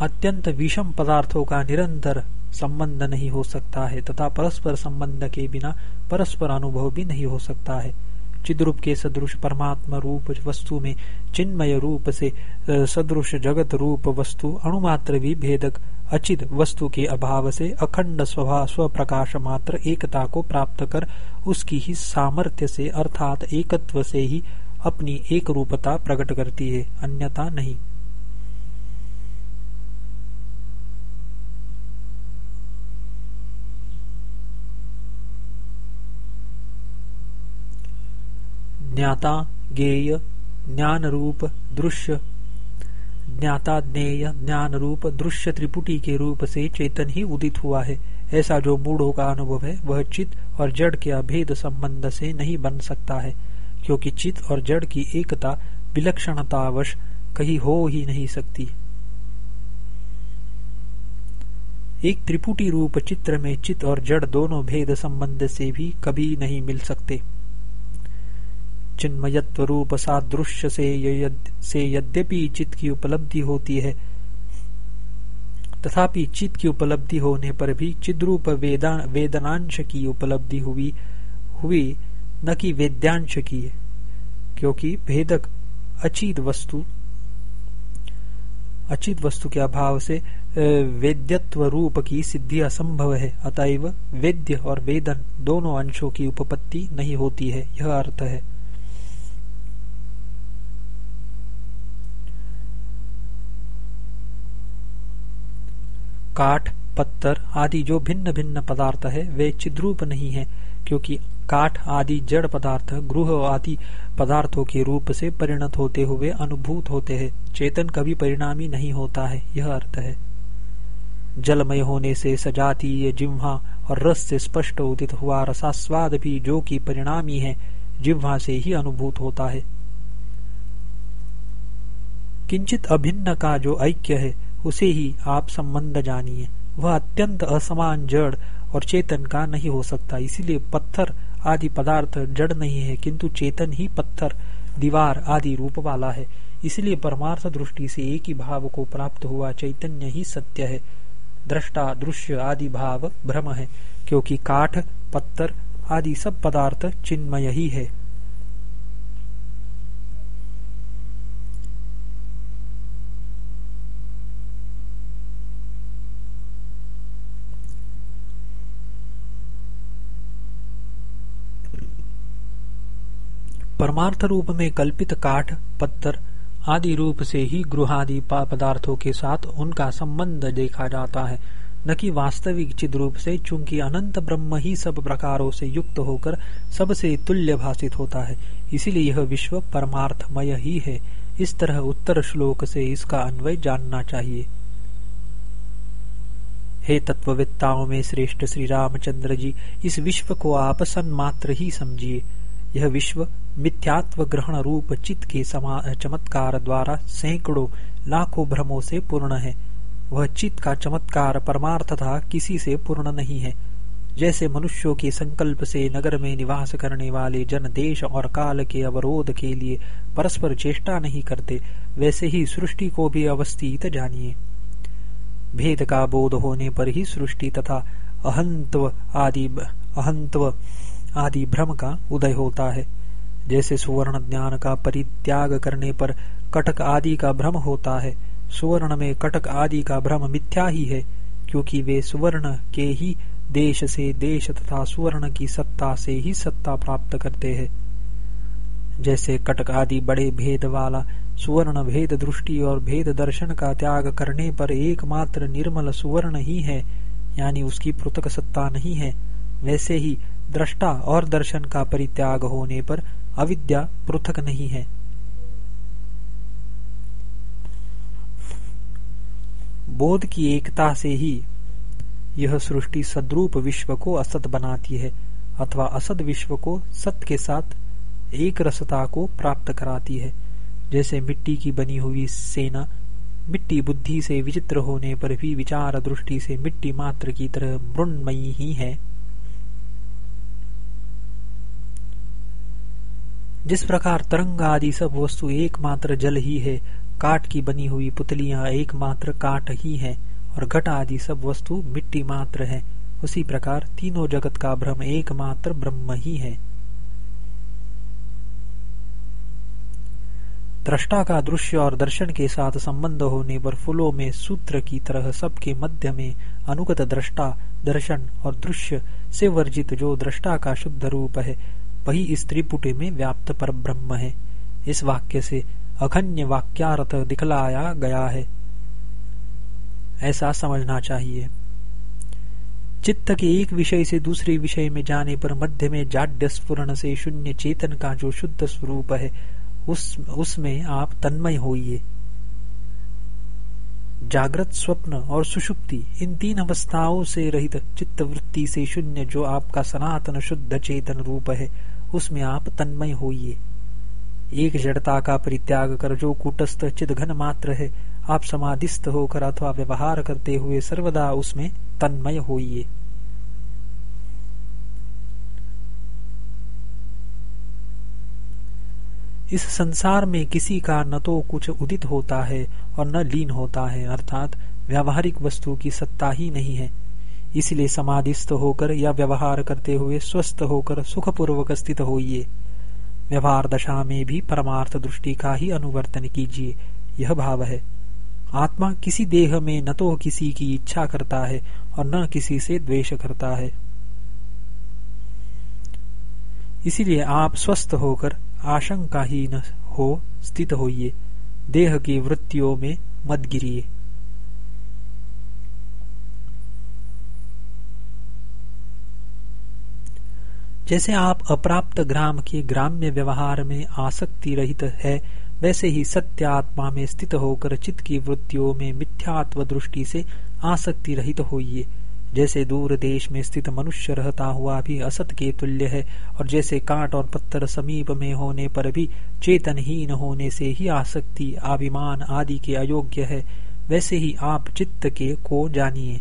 अत्यंत विषम पदार्थों का निरंतर संबंध नहीं हो सकता है, तथा परस्पर संबंध के बिना परस्पर अनुभव भी नहीं हो सकता है। चिद्रूप के सदृश परमात्मा रूप वस्तु में चिन्मय रूप से सदृश जगत रूप वस्तु अणुमात्र भी भेदक अचित वस्तु के अभाव से अखंड स्वभाव स्वप्रकाश मात्र एकता को प्राप्त कर उसकी ही सामर्थ्य से अर्थात एकत्व से ही अपनी एक रूपता प्रकट करती है अन्यथा नहीं। ज्ञाता, ज्ञेय ज्ञान रूप दृश्य। ज्ञाता, ज्ञेय ज्ञान रूप दृश्य त्रिपुटी के रूप से चेतन ही उदित हुआ है। ऐसा जो मूढ़ों का अनुभव है, वह चित और जड़ के अभेद संबंध से नहीं बन सकता है, क्योंकि चित और जड़ की एकता विलक्षणतावश कहीं हो ही नहीं सकती। एक त्रिपुटी रूप चित्र में चित और जड़ दोनों भेद संबंध से भी कभी नहीं मिल सकते। चिन्मयत्व रूप सादृश्य से से यद्यपि चित्त की उपलब्धि होती है। तथापि चित्त की उपलब्धि होने पर भी चिद्रूप वेदा वेदनांश की उपलब्धि हुई हुई, न कि वेद्यांश की है क्योंकि भेदक अचित वस्तु अचित वस्तु के अभाव से वेद्यत्व रूप की सिद्धि असंभव है। अतएव वेद्य और वेदन दोनों अंशों की उपपत्ति नहीं होती है। यह अर्थ है। काठ, पत्थर आदि जो भिन्न भिन्न पदार्थ है, वे चिद्रूप नहीं है, क्योंकि काठ आदि जड़ पदार्थ, गृह आदि पदार्थों के रूप से परिणत होते हुए अनुभूत होते हैं। चेतन कभी परिणामी नहीं होता है, यह अर्थ है। जलमय होने से सजातीय जिह्वा और रस से स्पष्ट उदित हुआ रसास्वाद भी जो कि परिणामी है, जिह्वा से ही अनुभूत होता है। किंचित अभिन्न का जो ऐक्य है उसे ही आप संबंध जानिए। वह अत्यंत असमान, जड़ और चेतन का नहीं हो सकता। इसीलिए पत्थर आदि पदार्थ जड़ नहीं है, किंतु चेतन ही पत्थर, दीवार आदि रूप वाला है। इसलिए परमार्थ दृष्टि से एक ही भाव को प्राप्त हुआ चैतन्य ही सत्य है। दृष्टा, दृश्य आदि भाव भ्रम है, क्योंकि काठ, पत्थर आदि सब पदार्थ चिन्मय ही है। परमार्थ रूप में कल्पित काठ, पत्थर आदि रूप से ही गृहादि पदार्थों के साथ उनका संबंध देखा जाता है। न कि वास्तविक चिद रूप से, चूँकि अनंत ब्रह्म ही सब प्रकारों से युक्त होकर सबसे तुल्य भाषित होता है। इसीलिए यह विश्व परमार्थमय ही है। इस तरह उत्तर श्लोक से इसका अन्वय जानना चाहिए। हे तत्ववेत्ताओं में श्रेष्ठ श्री रामचंद्र जी, इस विश्व को आप सन्मात्र ही समझिए। यह विश्व मिथ्यात्व ग्रहण रूप चित्त के चमत्कार द्वारा सैकड़ों लाखों भ्रमों से पूर्ण है। वह चित्त का चमत्कार परमार्थ था, किसी से पूर्ण नहीं है। जैसे मनुष्यों के संकल्प से नगर में निवास करने वाले जन देश और काल के अवरोध के लिए परस्पर चेष्टा नहीं करते, वैसे ही सृष्टि को भी अवस्थित जानिए। भेद का बोध होने पर ही सृष्टि तथा अहंत्व आदि अहंत्व आदि भ्रम का उदय होता है। जैसे सुवर्ण ज्ञान का परित्याग करने पर कटक आदि का भ्रम होता है, सुवर्ण में कटक आदि का भ्रम मिथ्या ही है, क्योंकि वे सुवर्ण के ही देश से देश तथा सुवर्ण की सत्ता से ही सत्ता प्राप्त करते हैं। जैसे कटक आदि बड़े भेद वाला सुवर्ण भेद दृष्टि और भेद दर्शन का त्याग करने पर एकमात्र निर्मल सुवर्ण ही है, यानी उसकी पृथक सत्ता नहीं है, वैसे ही दृष्टा और दर्शन का परित्याग होने पर अविद्या पृथक नहीं है। बोध की एकता से ही यह सृष्टि सद्रूप विश्व को असत बनाती है, अथवा असद विश्व को सत के साथ एक रसता को प्राप्त कराती है। जैसे मिट्टी की बनी हुई सेना, मिट्टी बुद्धि से विचित्र होने पर भी विचार दृष्टि से मिट्टी मात्र की तरह मृणमयी ही है। जिस प्रकार तरंग आदि सब वस्तु एकमात्र जल ही है, काट की बनी हुई पुतलियाँ एकमात्र काट ही है, और घट आदि सब वस्तु मिट्टी मात्र है, उसी प्रकार तीनों जगत का भ्रम एकमात्र ब्रह्म ही है। दृष्टा का दृश्य और दर्शन के साथ संबंध होने पर फूलों में सूत्र की तरह सबके मध्य में अनुगत दृष्टा, दर्शन और दृश्य से वर्जित जो दृष्टा का शुद्ध रूप है वही इस त्रिपुटे में व्याप्त पर ब्रह्म है। इस वाक्य से अखन्य वाक्यार्थ दिखलाया गया है। ऐसा समझना चाहिए। चित्त के एक विषय से दूसरे विषय में जाने पर मध्य में जाड्य स्फुरण से शून्य चेतन का जो शुद्ध स्वरूप है, उस, उसमें आप तन्मय होइए। जागृत स्वप्न और सुषुप्ति इन तीन अवस्थाओं से रहित चित्त वृत्ति से शून्य जो आपका सनातन शुद्ध चेतन रूप है उसमें आप तन्मय होइए। एक जड़ता का परित्याग कर जो कूटस्थ चिद घन मात्र है, आप समाधिस्थ होकर अथवा व्यवहार करते हुए सर्वदा उसमें तन्मय होइए। इस संसार में किसी का न तो कुछ उदित होता है और न लीन होता है, अर्थात व्यावहारिक वस्तु की सत्ता ही नहीं है। इसलिए समाधिस्थ होकर या व्यवहार करते हुए स्वस्थ होकर सुखपूर्वक स्थित होइए। व्यवहार दशा में भी परमार्थ दृष्टि का ही अनुवर्तन कीजिए, यह भाव है। आत्मा किसी देह में न तो किसी की इच्छा करता है और न किसी से द्वेष करता है। इसीलिए आप स्वस्थ होकर आशंका ही न हो स्थित होइए। देह की वृत्तियों में मत गिरिए। जैसे आप अप्राप्त ग्राम के ग्राम्य व्यवहार में आसक्ति रहित है, वैसे ही सत्य आत्मा में स्थित होकर चित्त की वृत्तियों में मिथ्यात्व दृष्टि से आसक्ति रहित होइए। जैसे दूर देश में स्थित मनुष्य रहता हुआ भी असत के तुल्य है, और जैसे कांट और पत्थर समीप में होने पर भी चेतनहीन होने से ही आसक्ति, अभिमान आदि के अयोग्य है, वैसे ही आप चित्त के को जानिए।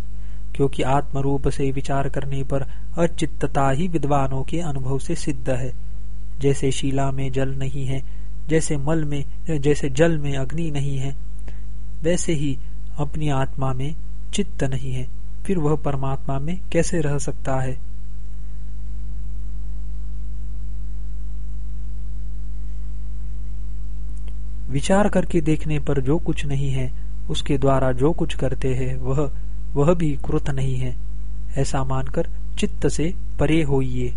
क्योंकि आत्म रूप से विचार करने पर अचित्तता ही विद्वानों के अनुभव से सिद्ध है। जैसे शिला में जल नहीं है, जैसे मल में, जैसे जल में अग्नि नहीं है, वैसे ही अपनी आत्मा में चित्त नहीं है। फिर वह परमात्मा में कैसे रह सकता है? विचार करके देखने पर जो कुछ नहीं है, उसके द्वारा जो कुछ करते हैं, वह वह भी कृत नहीं है, ऐसा मानकर चित्त से परे होइए।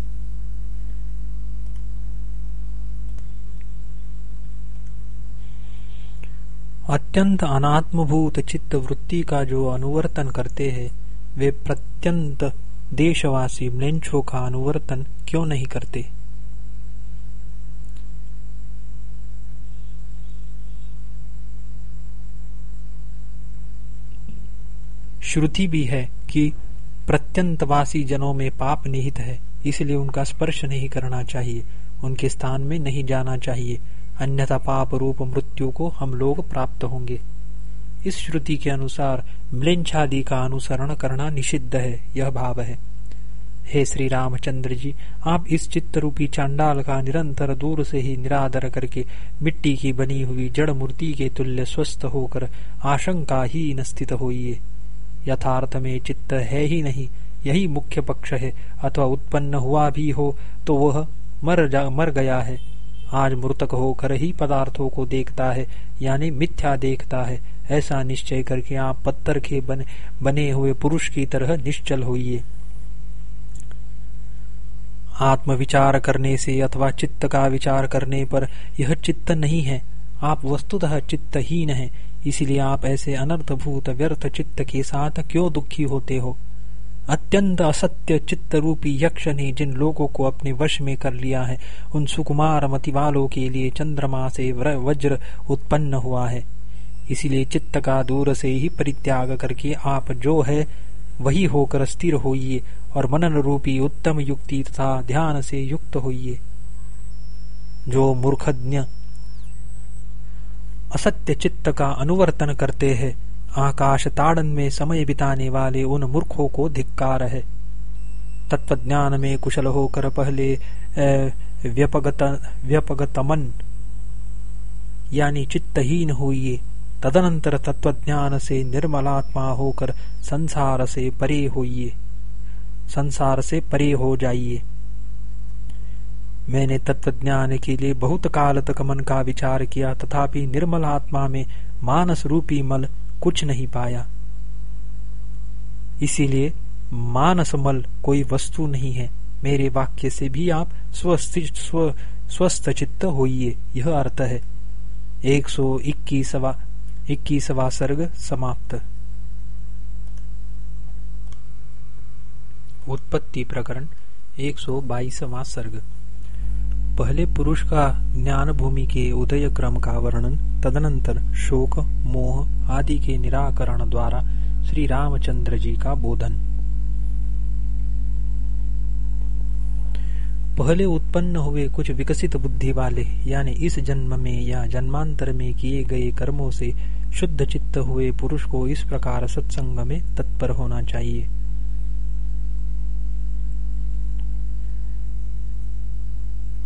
अत्यंत अनात्मभूत चित्त वृत्ति का जो अनुवर्तन करते हैं, वे प्रत्यंत देशवासी म्लेच्छों का अनुवर्तन क्यों नहीं करते? श्रुति भी है कि प्रत्यंतवासी जनों में पाप निहित है, इसलिए उनका स्पर्श नहीं करना चाहिए, उनके स्थान में नहीं जाना चाहिए। अन्यथा पाप रूप मृत्यु को हम लोग प्राप्त होंगे। इस श्रुति के अनुसार म्लिंछादि का अनुसरण करना निषिद्ध है, यह भाव है। हे श्री रामचंद्र जी, आप इस चित्त रूपी चांडाल का निरंतर दूर से ही निरादर करके मिट्टी की बनी हुई जड़ मूर्ति के तुल्य स्वस्थ होकर आशंका ही न स्थित होइए। यथार्थ में चित्त है ही नहीं यही मुख्य पक्ष है। अथवा उत्पन्न हुआ भी हो तो वह मर जा मर गया है। आज मृतक होकर ही पदार्थों को देखता है यानी मिथ्या देखता है। ऐसा निश्चय करके आप पत्थर के बने, बने हुए पुरुष की तरह निश्चल होइए। आत्म विचार करने से अथवा चित्त का विचार करने पर यह चित्त नहीं है। आप वस्तुतः चित्तहीन है। इसलिए आप ऐसे अनर्थभूत व्यर्थ चित्त के साथ क्यों दुखी होते हो? अत्यंत असत्य चित्त रूपी यक्ष ने जिन लोगों को अपने वश में कर लिया है, उन सुकुमार मति वालों के लिए चंद्रमा से वज्र उत्पन्न हुआ है। इसलिए चित्त का दूर से ही परित्याग करके आप जो है, वही होकर स्थिर होइए और मनन रूपी उत्तम युक्ति तथा ध्यान से युक्त होइए। जो मूर्खज्ञ असत्य चित्त का अनुवर्तन करते हैं। आकाश ताड़न में समय बिताने वाले उन मूर्खों को धिक्कार है। तत्वज्ञान में कुशल होकर पहले व्यपगत व्यपगतमन यानी चित्तहीन हुई, तदनंतर तत्वज्ञान से निर्मलात्मा होकर संसार से परे होइए संसार से परे हो जाइए। मैंने तत्वज्ञान के लिए बहुत काल तक मन का विचार किया, तथापि निर्मल आत्मा में मानस रूपी मल कुछ नहीं पाया। इसीलिए मानस मल कोई वस्तु नहीं है। मेरे वाक्य से भी आप स्वस्थ चित्त होइए, यह अर्थ है। एक सौ इक्कीसवा इक्कीसवा सर्ग समाप्त। उत्पत्ति प्रकरण, एक सौ बाईसवा सर्ग। पहले पुरुष का ज्ञान भूमि के उदय क्रम का वर्णन, तदनंतर शोक, मोह आदि के निराकरण द्वारा श्री रामचंद्र जी का बोधन। पहले उत्पन्न हुए कुछ विकसित बुद्धि वाले, यानी इस जन्म में या जन्मांतर में किए गए कर्मों से शुद्ध चित्त हुए पुरुष को इस प्रकार सत्संग में तत्पर होना चाहिए।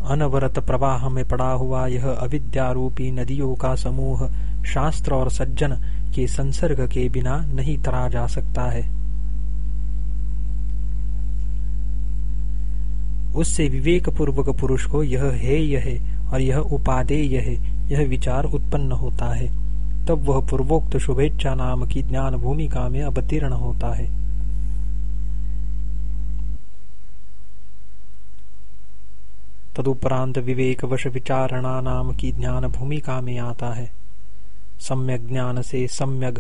अनवरत प्रवाह में पड़ा हुआ यह अविद्यारूपी नदियों का समूह, शास्त्र और सज्जन के संसर्ग के बिना नहीं तरा जा सकता है। उससे विवेक पूर्वक पुरुष को यह हेय है और यह उपादेय है, यह विचार उत्पन्न होता है। तब वह पूर्वोक्त शुभेच्छा नाम की ज्ञान भूमिका में अवतीर्ण होता है। तदुपरांत विवेक वश विचारणा नाम की ज्ञान भूमिका में आता है। सम्यक ज्ञान से सम्यक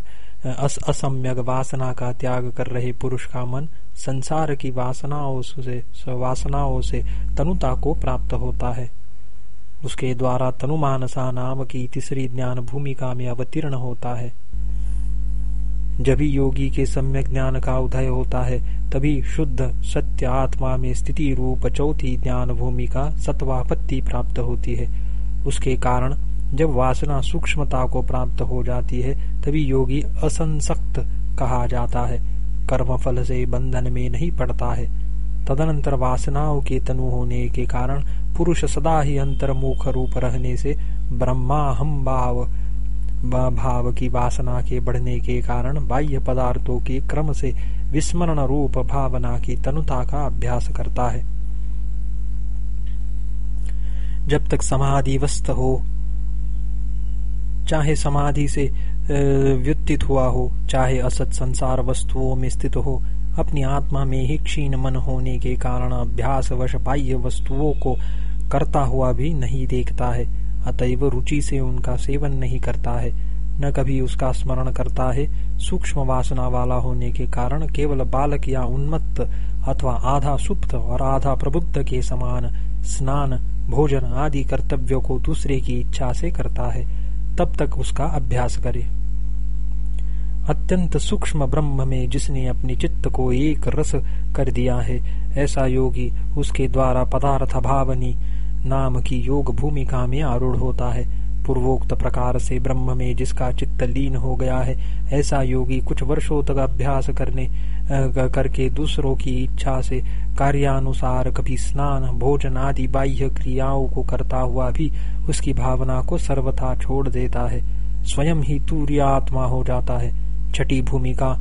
असम्यक वासना का त्याग कर रहे पुरुष का मन संसार की वासनाओं से वासनाओं से तनुता को प्राप्त होता है। उसके द्वारा तनुमानसा नाम की तीसरी ज्ञान भूमिका में अवतीर्ण होता है। जब योगी के सम्यक ज्ञान का उदय होता है तभी शुद्ध सत्य आत्मा में स्थिति रूप चौथी ज्ञान भूमि का सत्वापत्ति प्राप्त होती है। उसके कारण जब वासना सूक्ष्मता को प्राप्त हो जाती है, तभी योगी असंसक्त कहा जाता है। कर्म फल से बंधन में नहीं पड़ता है। तदनंतर वासनाओं के तनु होने के कारण पुरुष सदा ही अंतर्मुख रूप रहने से ब्रह्मा हम भाव भाव की वासना के बढ़ने के कारण बाह्य पदार्थों के क्रम से विस्मरण रूप भावना की तनुता का अभ्यास करता है। जब तक समाधिवस्थ हो, चाहे समाधि से व्युत्थित हुआ हो, चाहे असत संसार वस्तुओं में स्थित हो, अपनी आत्मा में ही क्षीण मन होने के कारण अभ्यास वश बाह्य वस्तुओं को करता हुआ भी नहीं देखता है। अतएव रुचि से उनका सेवन नहीं करता है, न कभी उसका स्मरण करता है सूक्ष्म वासना वाला होने के कारण केवल बालक या उन्मत्त अथवा आधा सुप्त और आधा प्रबुद्ध के समान स्नान, भोजन आदि कर्तव्यों को दूसरे की इच्छा से करता है, तब तक उसका अभ्यास करे। अत्यंत सूक्ष्म ब्रह्म में जिसने अपने चित्त को एक रस कर दिया है, ऐसा योगी उसके द्वारा पदार्थ भावनी नाम की योग भूमिका में आरूढ़ होता है। पूर्वोक्त प्रकार से ब्रह्म में जिसका चित्त लीन हो गया है, ऐसा योगी कुछ वर्षों तक अभ्यास करने करके दूसरों की इच्छा से कार्यानुसार कभी स्नान, भोजन आदि बाह्य क्रियाओं को करता हुआ भी उसकी भावना को सर्वथा छोड़ देता है। स्वयं ही तूर्य आत्मा हो जाता है। छठी भूमिका,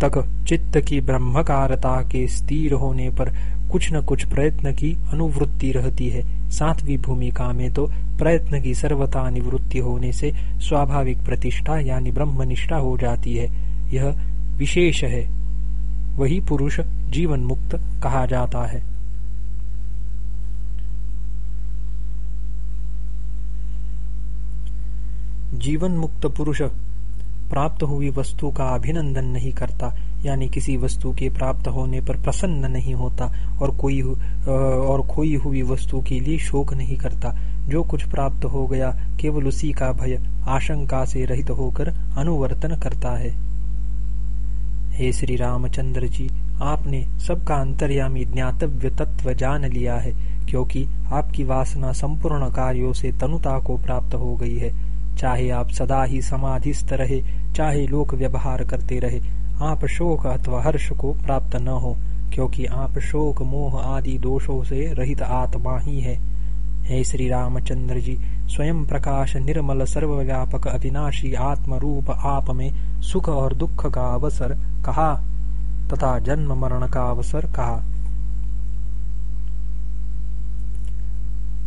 तक चित्त की ब्रह्मकारता के स्थिर होने पर कुछ न कुछ प्रयत्न की अनुवृत्ति रहती है। सातवीं भूमिका में तो प्रयत्न की सर्वथा निवृत्ति होने से स्वाभाविक प्रतिष्ठा यानी ब्रह्मनिष्ठा हो जाती है। यह विशेष है। वही पुरुष जीवन मुक्त कहा जाता है। जीवन मुक्त पुरुष प्राप्त हुई वस्तु का अभिनंदन नहीं करता। यानी किसी वस्तु के प्राप्त होने पर प्रसन्न नहीं होता और कोई और खोई हुई वस्तु के लिए शोक नहीं करता। जो कुछ प्राप्त हो गया, केवल उसी का भय, आशंका से रहित होकर अनुवर्तन करता है। हे श्री रामचंद्र जी, आपने सबका अंतर्यामी ज्ञातव्य तत्व जान लिया है, क्योंकि आपकी वासना संपूर्ण कार्यों से तनुता को प्राप्त हो गई है। चाहे आप सदा ही समाधिस्थ रहे, चाहे लोक व्यवहार करते रहे आप शोक अथवा हर्ष को प्राप्त न हो, क्योंकि आप शोक, मोह आदि दोषों से रहित आत्मा ही है। हे श्री रामचंद्र जी, स्वयं प्रकाश निर्मल सर्वव्यापक अविनाशी आत्म रूप आप में सुख और दुख का अवसर कहा, तथा जन्म मरण का अवसर कहा।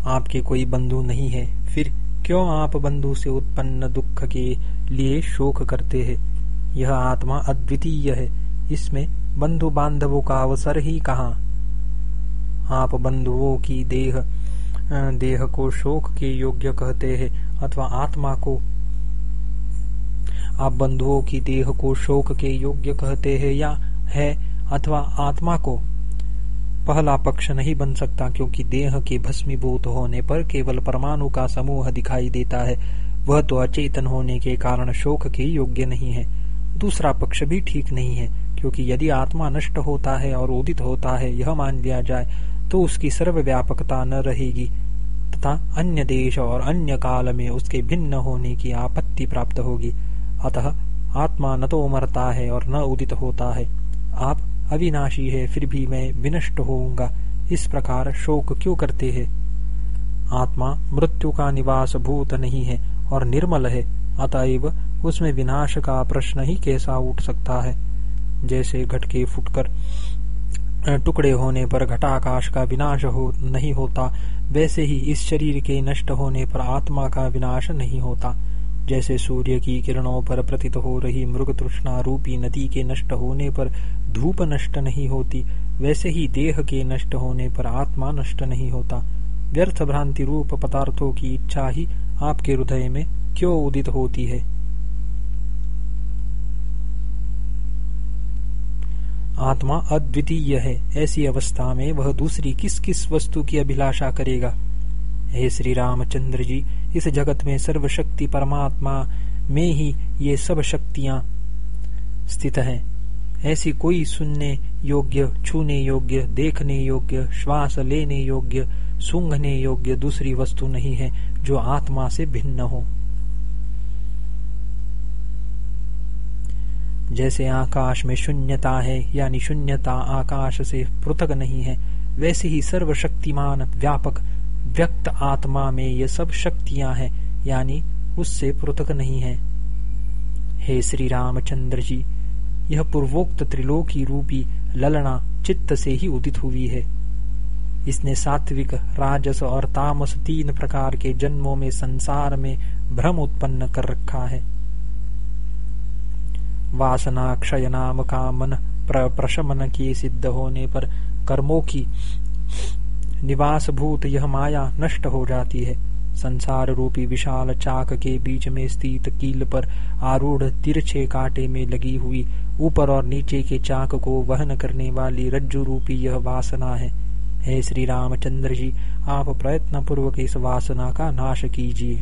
आपके कोई बंधु नहीं है, फिर क्यों आप बंधु से उत्पन्न दुख के लिए शोक करते हैं? यह आत्मा अद्वितीय है। इसमें बंधु बांधवों का अवसर ही कहा? आप बंधुओं की देह देह को शोक के योग्य कहते हैं अथवा आत्मा को। आप बंधुओं की देह को शोक के योग्य कहते हैं या है अथवा आत्मा को। पहला पक्ष नहीं बन सकता क्योंकि देह के भस्मीभूत होने पर केवल परमाणु का समूह दिखाई देता है। वह तो अचेतन होने के कारण शोक के योग्य नहीं है। दूसरा पक्ष भी ठीक नहीं है, क्योंकि यदि आत्मा नष्ट होता है और उदित होता है, यह मान लिया जाए तो उसकी सर्वव्यापकता न रहेगी, तथा अन्य देश और अन्य काल में उसके भिन्न होने की आपत्ति प्राप्त होगी। अतः आत्मा न तो मरता है और न उदित होता है। आप अविनाशी है, फिर भी मैं विनष्ट होऊँगा। इस प्रकार शोक क्यों करते हैं? आत्मा मृत्यु का निवास भूत नहीं है और निर्मल है, अतएव उसमें विनाश का प्रश्न ही कैसा उठ सकता है? जैसे घट के फुटकर टुकड़े होने पर घटाकाश का विनाश हो, नहीं होता, वैसे ही इस शरीर के नष्ट होने पर आत्मा का विनाश नहीं होता। जैसे सूर्य की किरणों पर प्रतीत हो रही मृग तृष्णा रूपी नदी के नष्ट होने पर धूप नष्ट नहीं होती, वैसे ही देह के नष्ट होने पर आत्मा नष्ट नहीं होता। व्यर्थ भ्रांति रूप पदार्थों की इच्छा ही आपके हृदय में क्यों उदित होती है? आत्मा अद्वितीय है। ऐसी अवस्था में वह दूसरी किस किस वस्तु की अभिलाषा करेगा? हे श्री रामचंद्र जी, इस जगत में सर्वशक्ति परमात्मा में ही ये सब शक्तियाँ स्थित हैं। ऐसी कोई सुनने योग्य, छूने योग्य, देखने योग्य, श्वास लेने योग्य, सूंघने योग्य दूसरी वस्तु नहीं है जो आत्मा से भिन्न हो। जैसे आकाश में शून्यता है, यानी शून्यता आकाश से पृथक नहीं है, वैसे ही सर्वशक्तिमान व्यापक व्यक्त आत्मा में ये सब शक्तियाँ हैं, यानी उससे पृथक नहीं है। हे श्री रामचंद्र जी, यह पूर्वोक्त त्रिलोकी रूपी ललना चित्त से ही उदित हुई है। इसने सात्विक, राजस और तामस तीन प्रकार के जन्मों में संसार में भ्रम उत्पन्न कर रखा है। वासना क्षय नाम का मन प्र, प्रशमन की सिद्ध होने पर कर्मों की निवास भूत यह माया नष्ट हो जाती है। संसार रूपी विशाल चाक के बीच में स्थित कील पर आरूढ़ तिरछे कांटे में लगी हुई ऊपर और नीचे के चाक को वहन करने वाली रज्जु रूपी यह वासना है। हे श्री रामचंद्र जी आप प्रयत्न पूर्वक इस वासना का नाश कीजिए।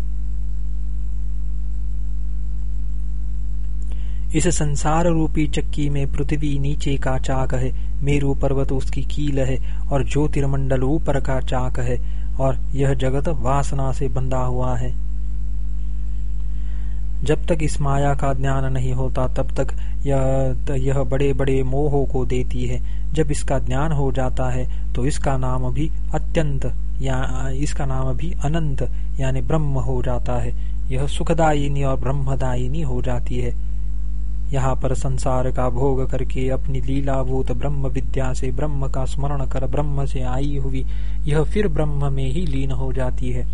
इस संसार रूपी चक्की में पृथ्वी नीचे का चाक है, मेरु पर्वत उसकी कील है और ज्योतिर्मंडल ऊपर का चाक है और यह जगत वासना से बंधा हुआ है। जब तक इस माया का ज्ञान नहीं होता, तब तक यह यह बड़े बड़े मोहों को देती है। जब इसका ज्ञान हो जाता है तो इसका नाम भी अत्यंत, या, इसका नाम भी अनंत, यानी ब्रह्म हो जाता है। यह सुखदायिनी और ब्रह्मदायिनी हो जाती है। यहाँ पर संसार का भोग करके अपनी लीलाभूत ब्रह्म विद्या से ब्रह्म का स्मरण कर ब्रह्म से आई हुई, यह फिर ब्रह्म में ही लीन हो जाती है।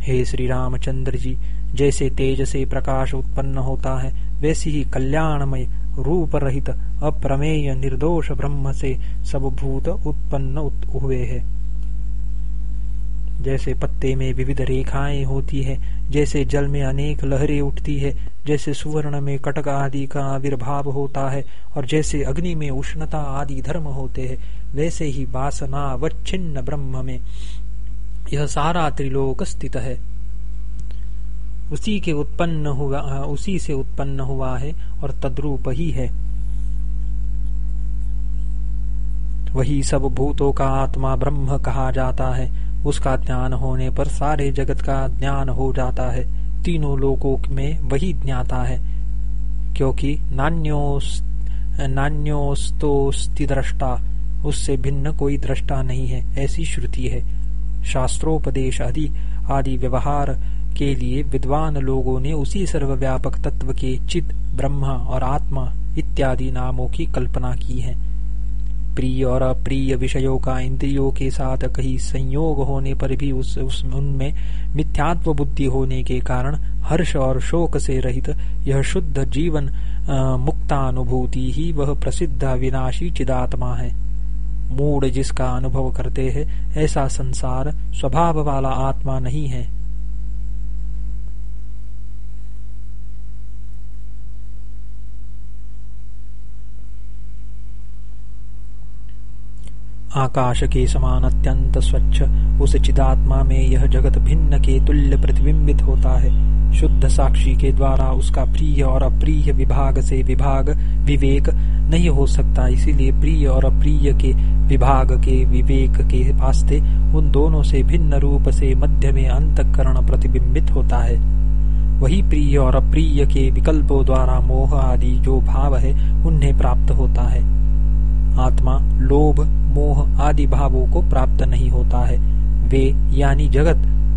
हे श्री रामचंद्र जी, जैसे तेज से प्रकाश उत्पन्न होता है, वैसे ही कल्याणमय रूप रहित अप्रमेय, निर्दोष ब्रह्म से सब भूत उत्पन्न हुए हैं। जैसे पत्ते में विविध रेखाएँ होती है, जैसे जल में अनेक लहरें उठती है जैसे सुवर्ण में कटक आदि का आविर्भाव होता है और जैसे अग्नि में उष्णता आदि धर्म होते हैं, वैसे ही वासना वच्छिन्न ब्रह्म में यह सारा त्रिलोक स्थित है। उसी के उत्पन्न हुआ, उसी से उत्पन्न हुआ है और तद्रूप ही है। वही सब भूतों का आत्मा ब्रह्म कहा जाता है। उसका ज्ञान होने पर सारे जगत का ज्ञान हो जाता है। तीनों लोकों में वही ज्ञाता है, क्योंकि नान्योस्तोस्ति दृष्टा, उससे भिन्न कोई दृष्टा नहीं है, ऐसी श्रुति है। शास्त्रोपदेश आदि आदि व्यवहार के लिए विद्वान लोगों ने उसी सर्वव्यापक तत्व के चित, ब्रह्मा और आत्मा इत्यादि नामों की कल्पना की है। प्रिय और अप्रिय विषयों का इंद्रियों के साथ कहीं संयोग होने पर भी उस, उस उनमें मिथ्यात्व बुद्धि होने के कारण हर्ष और शोक से रहित यह शुद्ध जीवन मुक्तानुभूति ही वह प्रसिद्ध विनाशी चिदात्मा है। मूड जिसका अनुभव करते हैं ऐसा संसार स्वभाव वाला आत्मा नहीं है। आकाश के समान अत्यंत स्वच्छ उस चिदात्मा में यह जगत भिन्न के तुल्य प्रतिबिंबित होता है। शुद्ध साक्षी के द्वारा उसका प्रिय और अप्रिय विभाग से विभाग, विवेक नहीं हो सकता। इसीलिए प्रिय और अप्रिय के विभाग के विवेक के वास्ते उन दोनों से भिन्न रूप से मध्य में अंतकरण प्रतिबिंबित होता है। वही प्रिय और अप्रिय के विकल्पों द्वारा मोह आदि जो भाव है, उन्हें प्राप्त होता है। आत्मा, लोभ, मोह आदि भावों को प्राप्त नहीं होता है। वे यानी जगत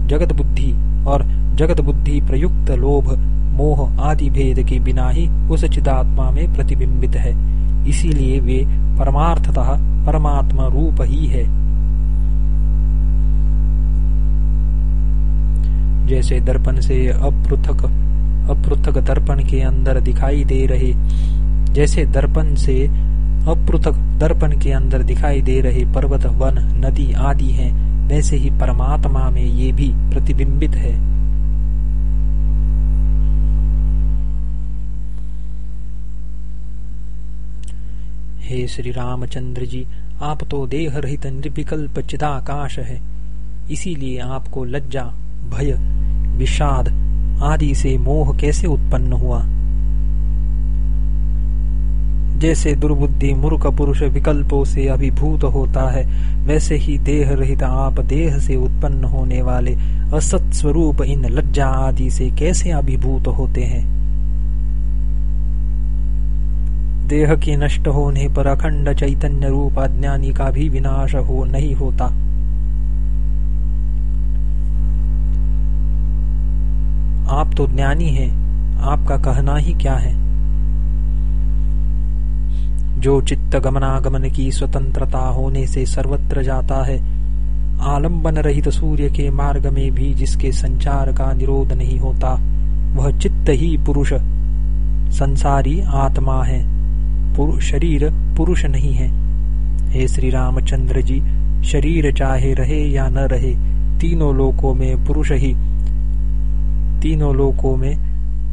जगत बुद्धि और जगत बुद्धि प्रयुक्त लोभ, मोह आदि भेद के बिना ही उस चिदात्मा में प्रतिबिंबित है। इसीलिए वे परमार्थतः परमात्मा रूप ही है। जैसे दर्पण से अपृथक अपृथक दर्पण के अंदर दिखाई दे रहे, जैसे दर्पण से अपृथक दर्पण के अंदर दिखाई दे रहे पर्वत, वन, नदी आदि हैं। वैसे ही परमात्मा में ये भी प्रतिबिंबित है। हे श्री रामचंद्र जी, आप तो देह रहित निर्विकल्प चिदाकाश है। इसीलिए आपको लज्जा, भय, विषाद आदि से मोह कैसे उत्पन्न हुआ? जैसे दुर्बुद्धि, मूर्ख पुरुष विकल्पों से अभिभूत होता है, वैसे ही देह रहित आप देह से उत्पन्न होने वाले असत स्वरूप इन लज्जा आदि से कैसे अभिभूत होते हैं? देह के नष्ट होने पर अखंड चैतन्य रूप अज्ञानी का भी विनाश हो, नहीं होता। आप तो ज्ञानी हैं, आपका कहना ही क्या है? जो चित्त गमनागमन की स्वतंत्रता होने से सर्वत्र जाता है आलंबन रहित सूर्य के मार्ग में भी जिसके संचार का निरोध नहीं होता, वह चित्त ही पुरुष, संसारी आत्मा है। पुरुष शरीर पुरुष नहीं है। हे श्री रामचंद्र जी, शरीर चाहे रहे या न रहे, तीनों लोकों में पुरुष ही, तीनों लोकों में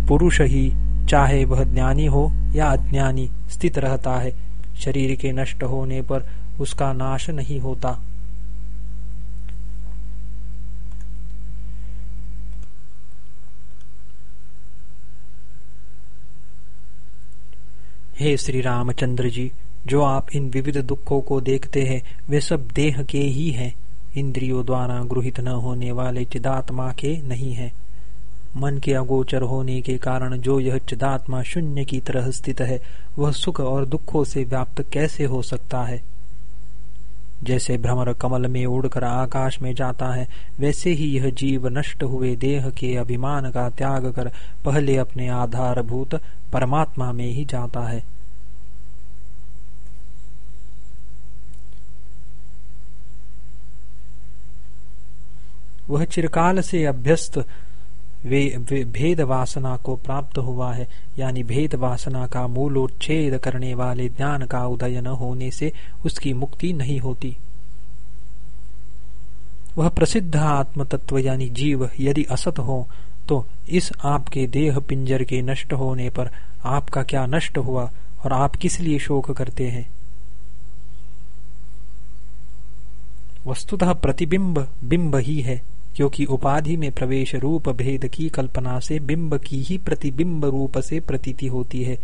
पुरुष ही, चाहे वह ज्ञानी हो या अज्ञानी। स्थित रहता है। शरीर के नष्ट होने पर उसका नाश नहीं होता। हे श्री रामचंद्र जी, जो आप इन विविध दुखों को देखते हैं, वे सब देह के ही हैं। इंद्रियों द्वारा गृहित न होने वाले चिदात्मा के नहीं है। मन के अगोचर होने के कारण जो यह चिदात्मा शून्य की तरह स्थित है वह सुख और दुखों से व्याप्त कैसे हो सकता है? जैसे भ्रमर कमल में उड़कर आकाश में जाता है, वैसे ही यह जीव नष्ट हुए देह के अभिमान का त्याग कर पहले अपने आधारभूत परमात्मा में ही जाता है। वह चिरकाल से अभ्यस्त वे, वे भेद वासना को प्राप्त हुआ है यानी भेद वासना का मूलोच्छेद करने वाले ज्ञान का उदय न होने से उसकी मुक्ति नहीं होती। वह प्रसिद्ध आत्म तत्व यानी जीव यदि असत हो तो इस आपके देह पिंजर के नष्ट होने पर आपका क्या नष्ट हुआ और आप किस लिए शोक करते हैं? वस्तुतः प्रतिबिंब बिंब ही है। क्योंकि उपाधि में प्रवेश रूप भेद की कल्पना से बिंब की ही प्रतिबिंब रूप से प्रतीति होती है।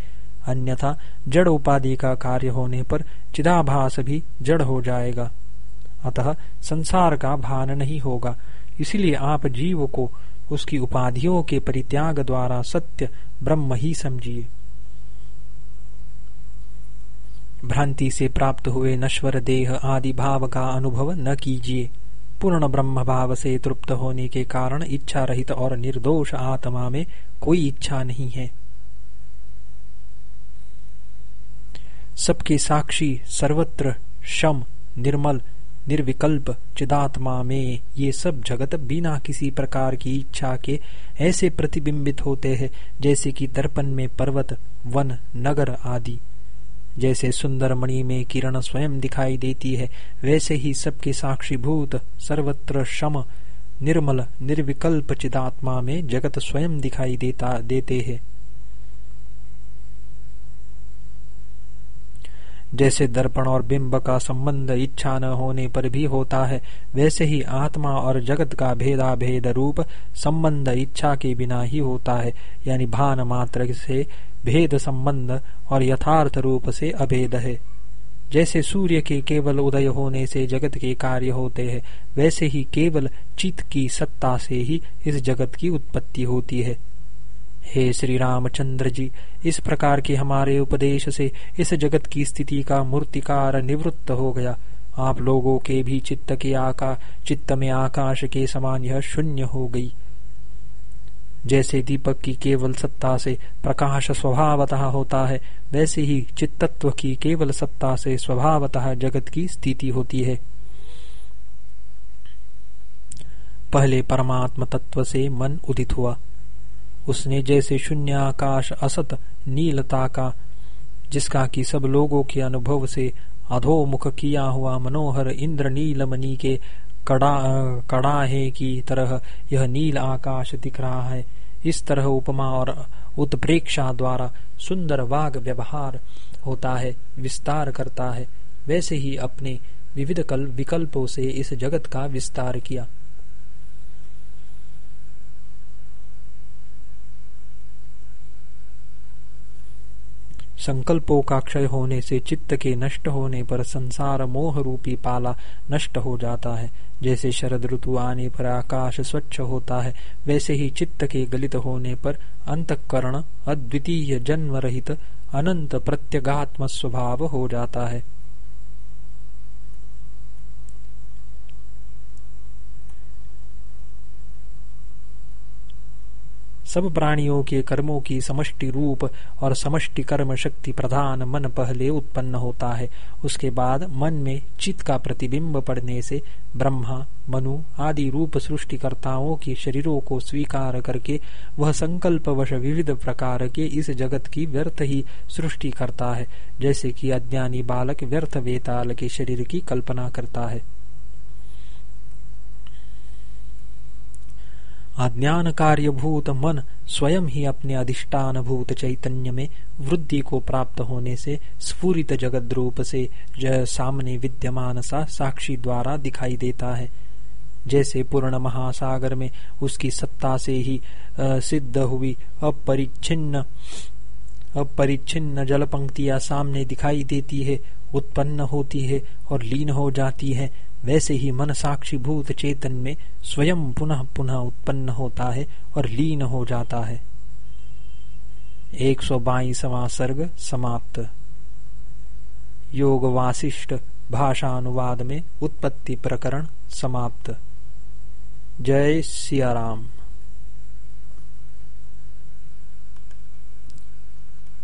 अन्यथा जड़ उपाधि का कार्य होने पर चिदाभास भी जड़ हो जाएगा। अतः संसार का भान नहीं होगा। इसलिए आप जीव को उसकी उपाधियों के परित्याग द्वारा सत्य ब्रह्म ही समझिए। भ्रांति से प्राप्त हुए नश्वर देह आदि भाव का अनुभव न कीजिए। पूर्ण ब्रह्म भाव से तृप्त होने के कारण इच्छा रहित और निर्दोष आत्मा में कोई इच्छा नहीं है। सबके साक्षी सर्वत्र शम, निर्मल, निर्विकल्प, चिदात्मा में ये सब जगत बिना किसी प्रकार की इच्छा के ऐसे प्रतिबिंबित होते हैं, जैसे कि दर्पण में पर्वत, वन, नगर आदि। जैसे सुंदर मणि में किरण स्वयं दिखाई देती है, वैसे ही सबके साक्षीभूत सर्वत्र शम, निर्मल, निर्विकल्प चिदात्मा में जगत स्वयं दिखाई देता, देते हैं। जैसे दर्पण और बिंब का संबंध इच्छा न होने पर भी होता है, वैसे ही आत्मा और जगत का भेदा भेद रूप संबंध इच्छा के बिना ही होता है, यानी भान मात्र से भेद संबंध और यथार्थ रूप से अभेद है। जैसे सूर्य के केवल उदय होने से जगत के कार्य होते हैं, वैसे ही केवल चित्त की सत्ता से ही इस जगत की उत्पत्ति होती है। हे श्री रामचंद्र जी, इस प्रकार के हमारे उपदेश से इस जगत की स्थिति का मूर्तिकार निवृत्त हो गया। आप लोगों के भी चित्त के आका, चित्त में आकाश के समान यह शून्य हो गई। जैसे दीपक की केवल सत्ता से प्रकाश स्वभावतः होता है, वैसे ही चित्तत्व की केवल सत्ता से स्वभावतः जगत की स्थिति होती है। पहले परमात्म तत्व से मन उदित हुआ। उसने जैसे शून्य आकाश असत नीलता का, जिसका कि सब लोगों के अनुभव से अधोमुख किया हुआ मनोहर इंद्र नीलमणि के कड़ा, कड़ाहे की तरह यह नील आकाश दिख रहा है। इस तरह उपमा और उत्प्रेक्षा द्वारा सुंदर वाग व्यवहार होता है, विस्तार करता है। वैसे ही अपने विविध विकल्पों से इस जगत का विस्तार किया। संकल्पों का क्षय होने से चित्त के नष्ट होने पर संसार मोह रूपी पाला नष्ट हो जाता है। जैसे शरद ऋतु आने पर आकाश स्वच्छ होता है, वैसे ही चित्त के गलित होने पर अंतकरण, अद्वितीय जन्म रहित अनंत प्रत्यगात्म स्वभाव हो जाता है। सब प्राणियों के कर्मों की समष्टि रूप और समष्टि कर्म शक्ति प्रधान मन पहले उत्पन्न होता है। उसके बाद मन में चित्त का प्रतिबिंब पड़ने से ब्रह्मा, मनु आदि रूप सृष्टिकर्ताओं के शरीरों को स्वीकार करके वह संकल्प वश विविध प्रकार के इस जगत की व्यर्थ ही सृष्टि करता है, जैसे कि अज्ञानी बालक व्यर्थ वेताल के शरीर की कल्पना करता है। अज्ञान कार्यभूत मन स्वयं ही अपने अधिष्ठान भूत चैतन्य में वृद्धि को प्राप्त होने से स्फूरित जगत रूप से सामने विद्यमान सा साक्षी द्वारा दिखाई देता है। जैसे पूर्ण महासागर में उसकी सत्ता से ही सिद्ध हुई अपरिच्छिन्न अपरिच्छिन्न जल पंक्तियाँ सामने दिखाई देती है, उत्पन्न होती है और लीन हो जाती है। वैसे ही मन साक्षी भूत चेतन में स्वयं पुनः पुनः उत्पन्न होता है और लीन हो जाता है। एक सौ बाईसवा सर्ग समाप्त। योग वासिष्ठ भाषा अनुवाद में उत्पत्ति प्रकरण समाप्त। जय सियाराम।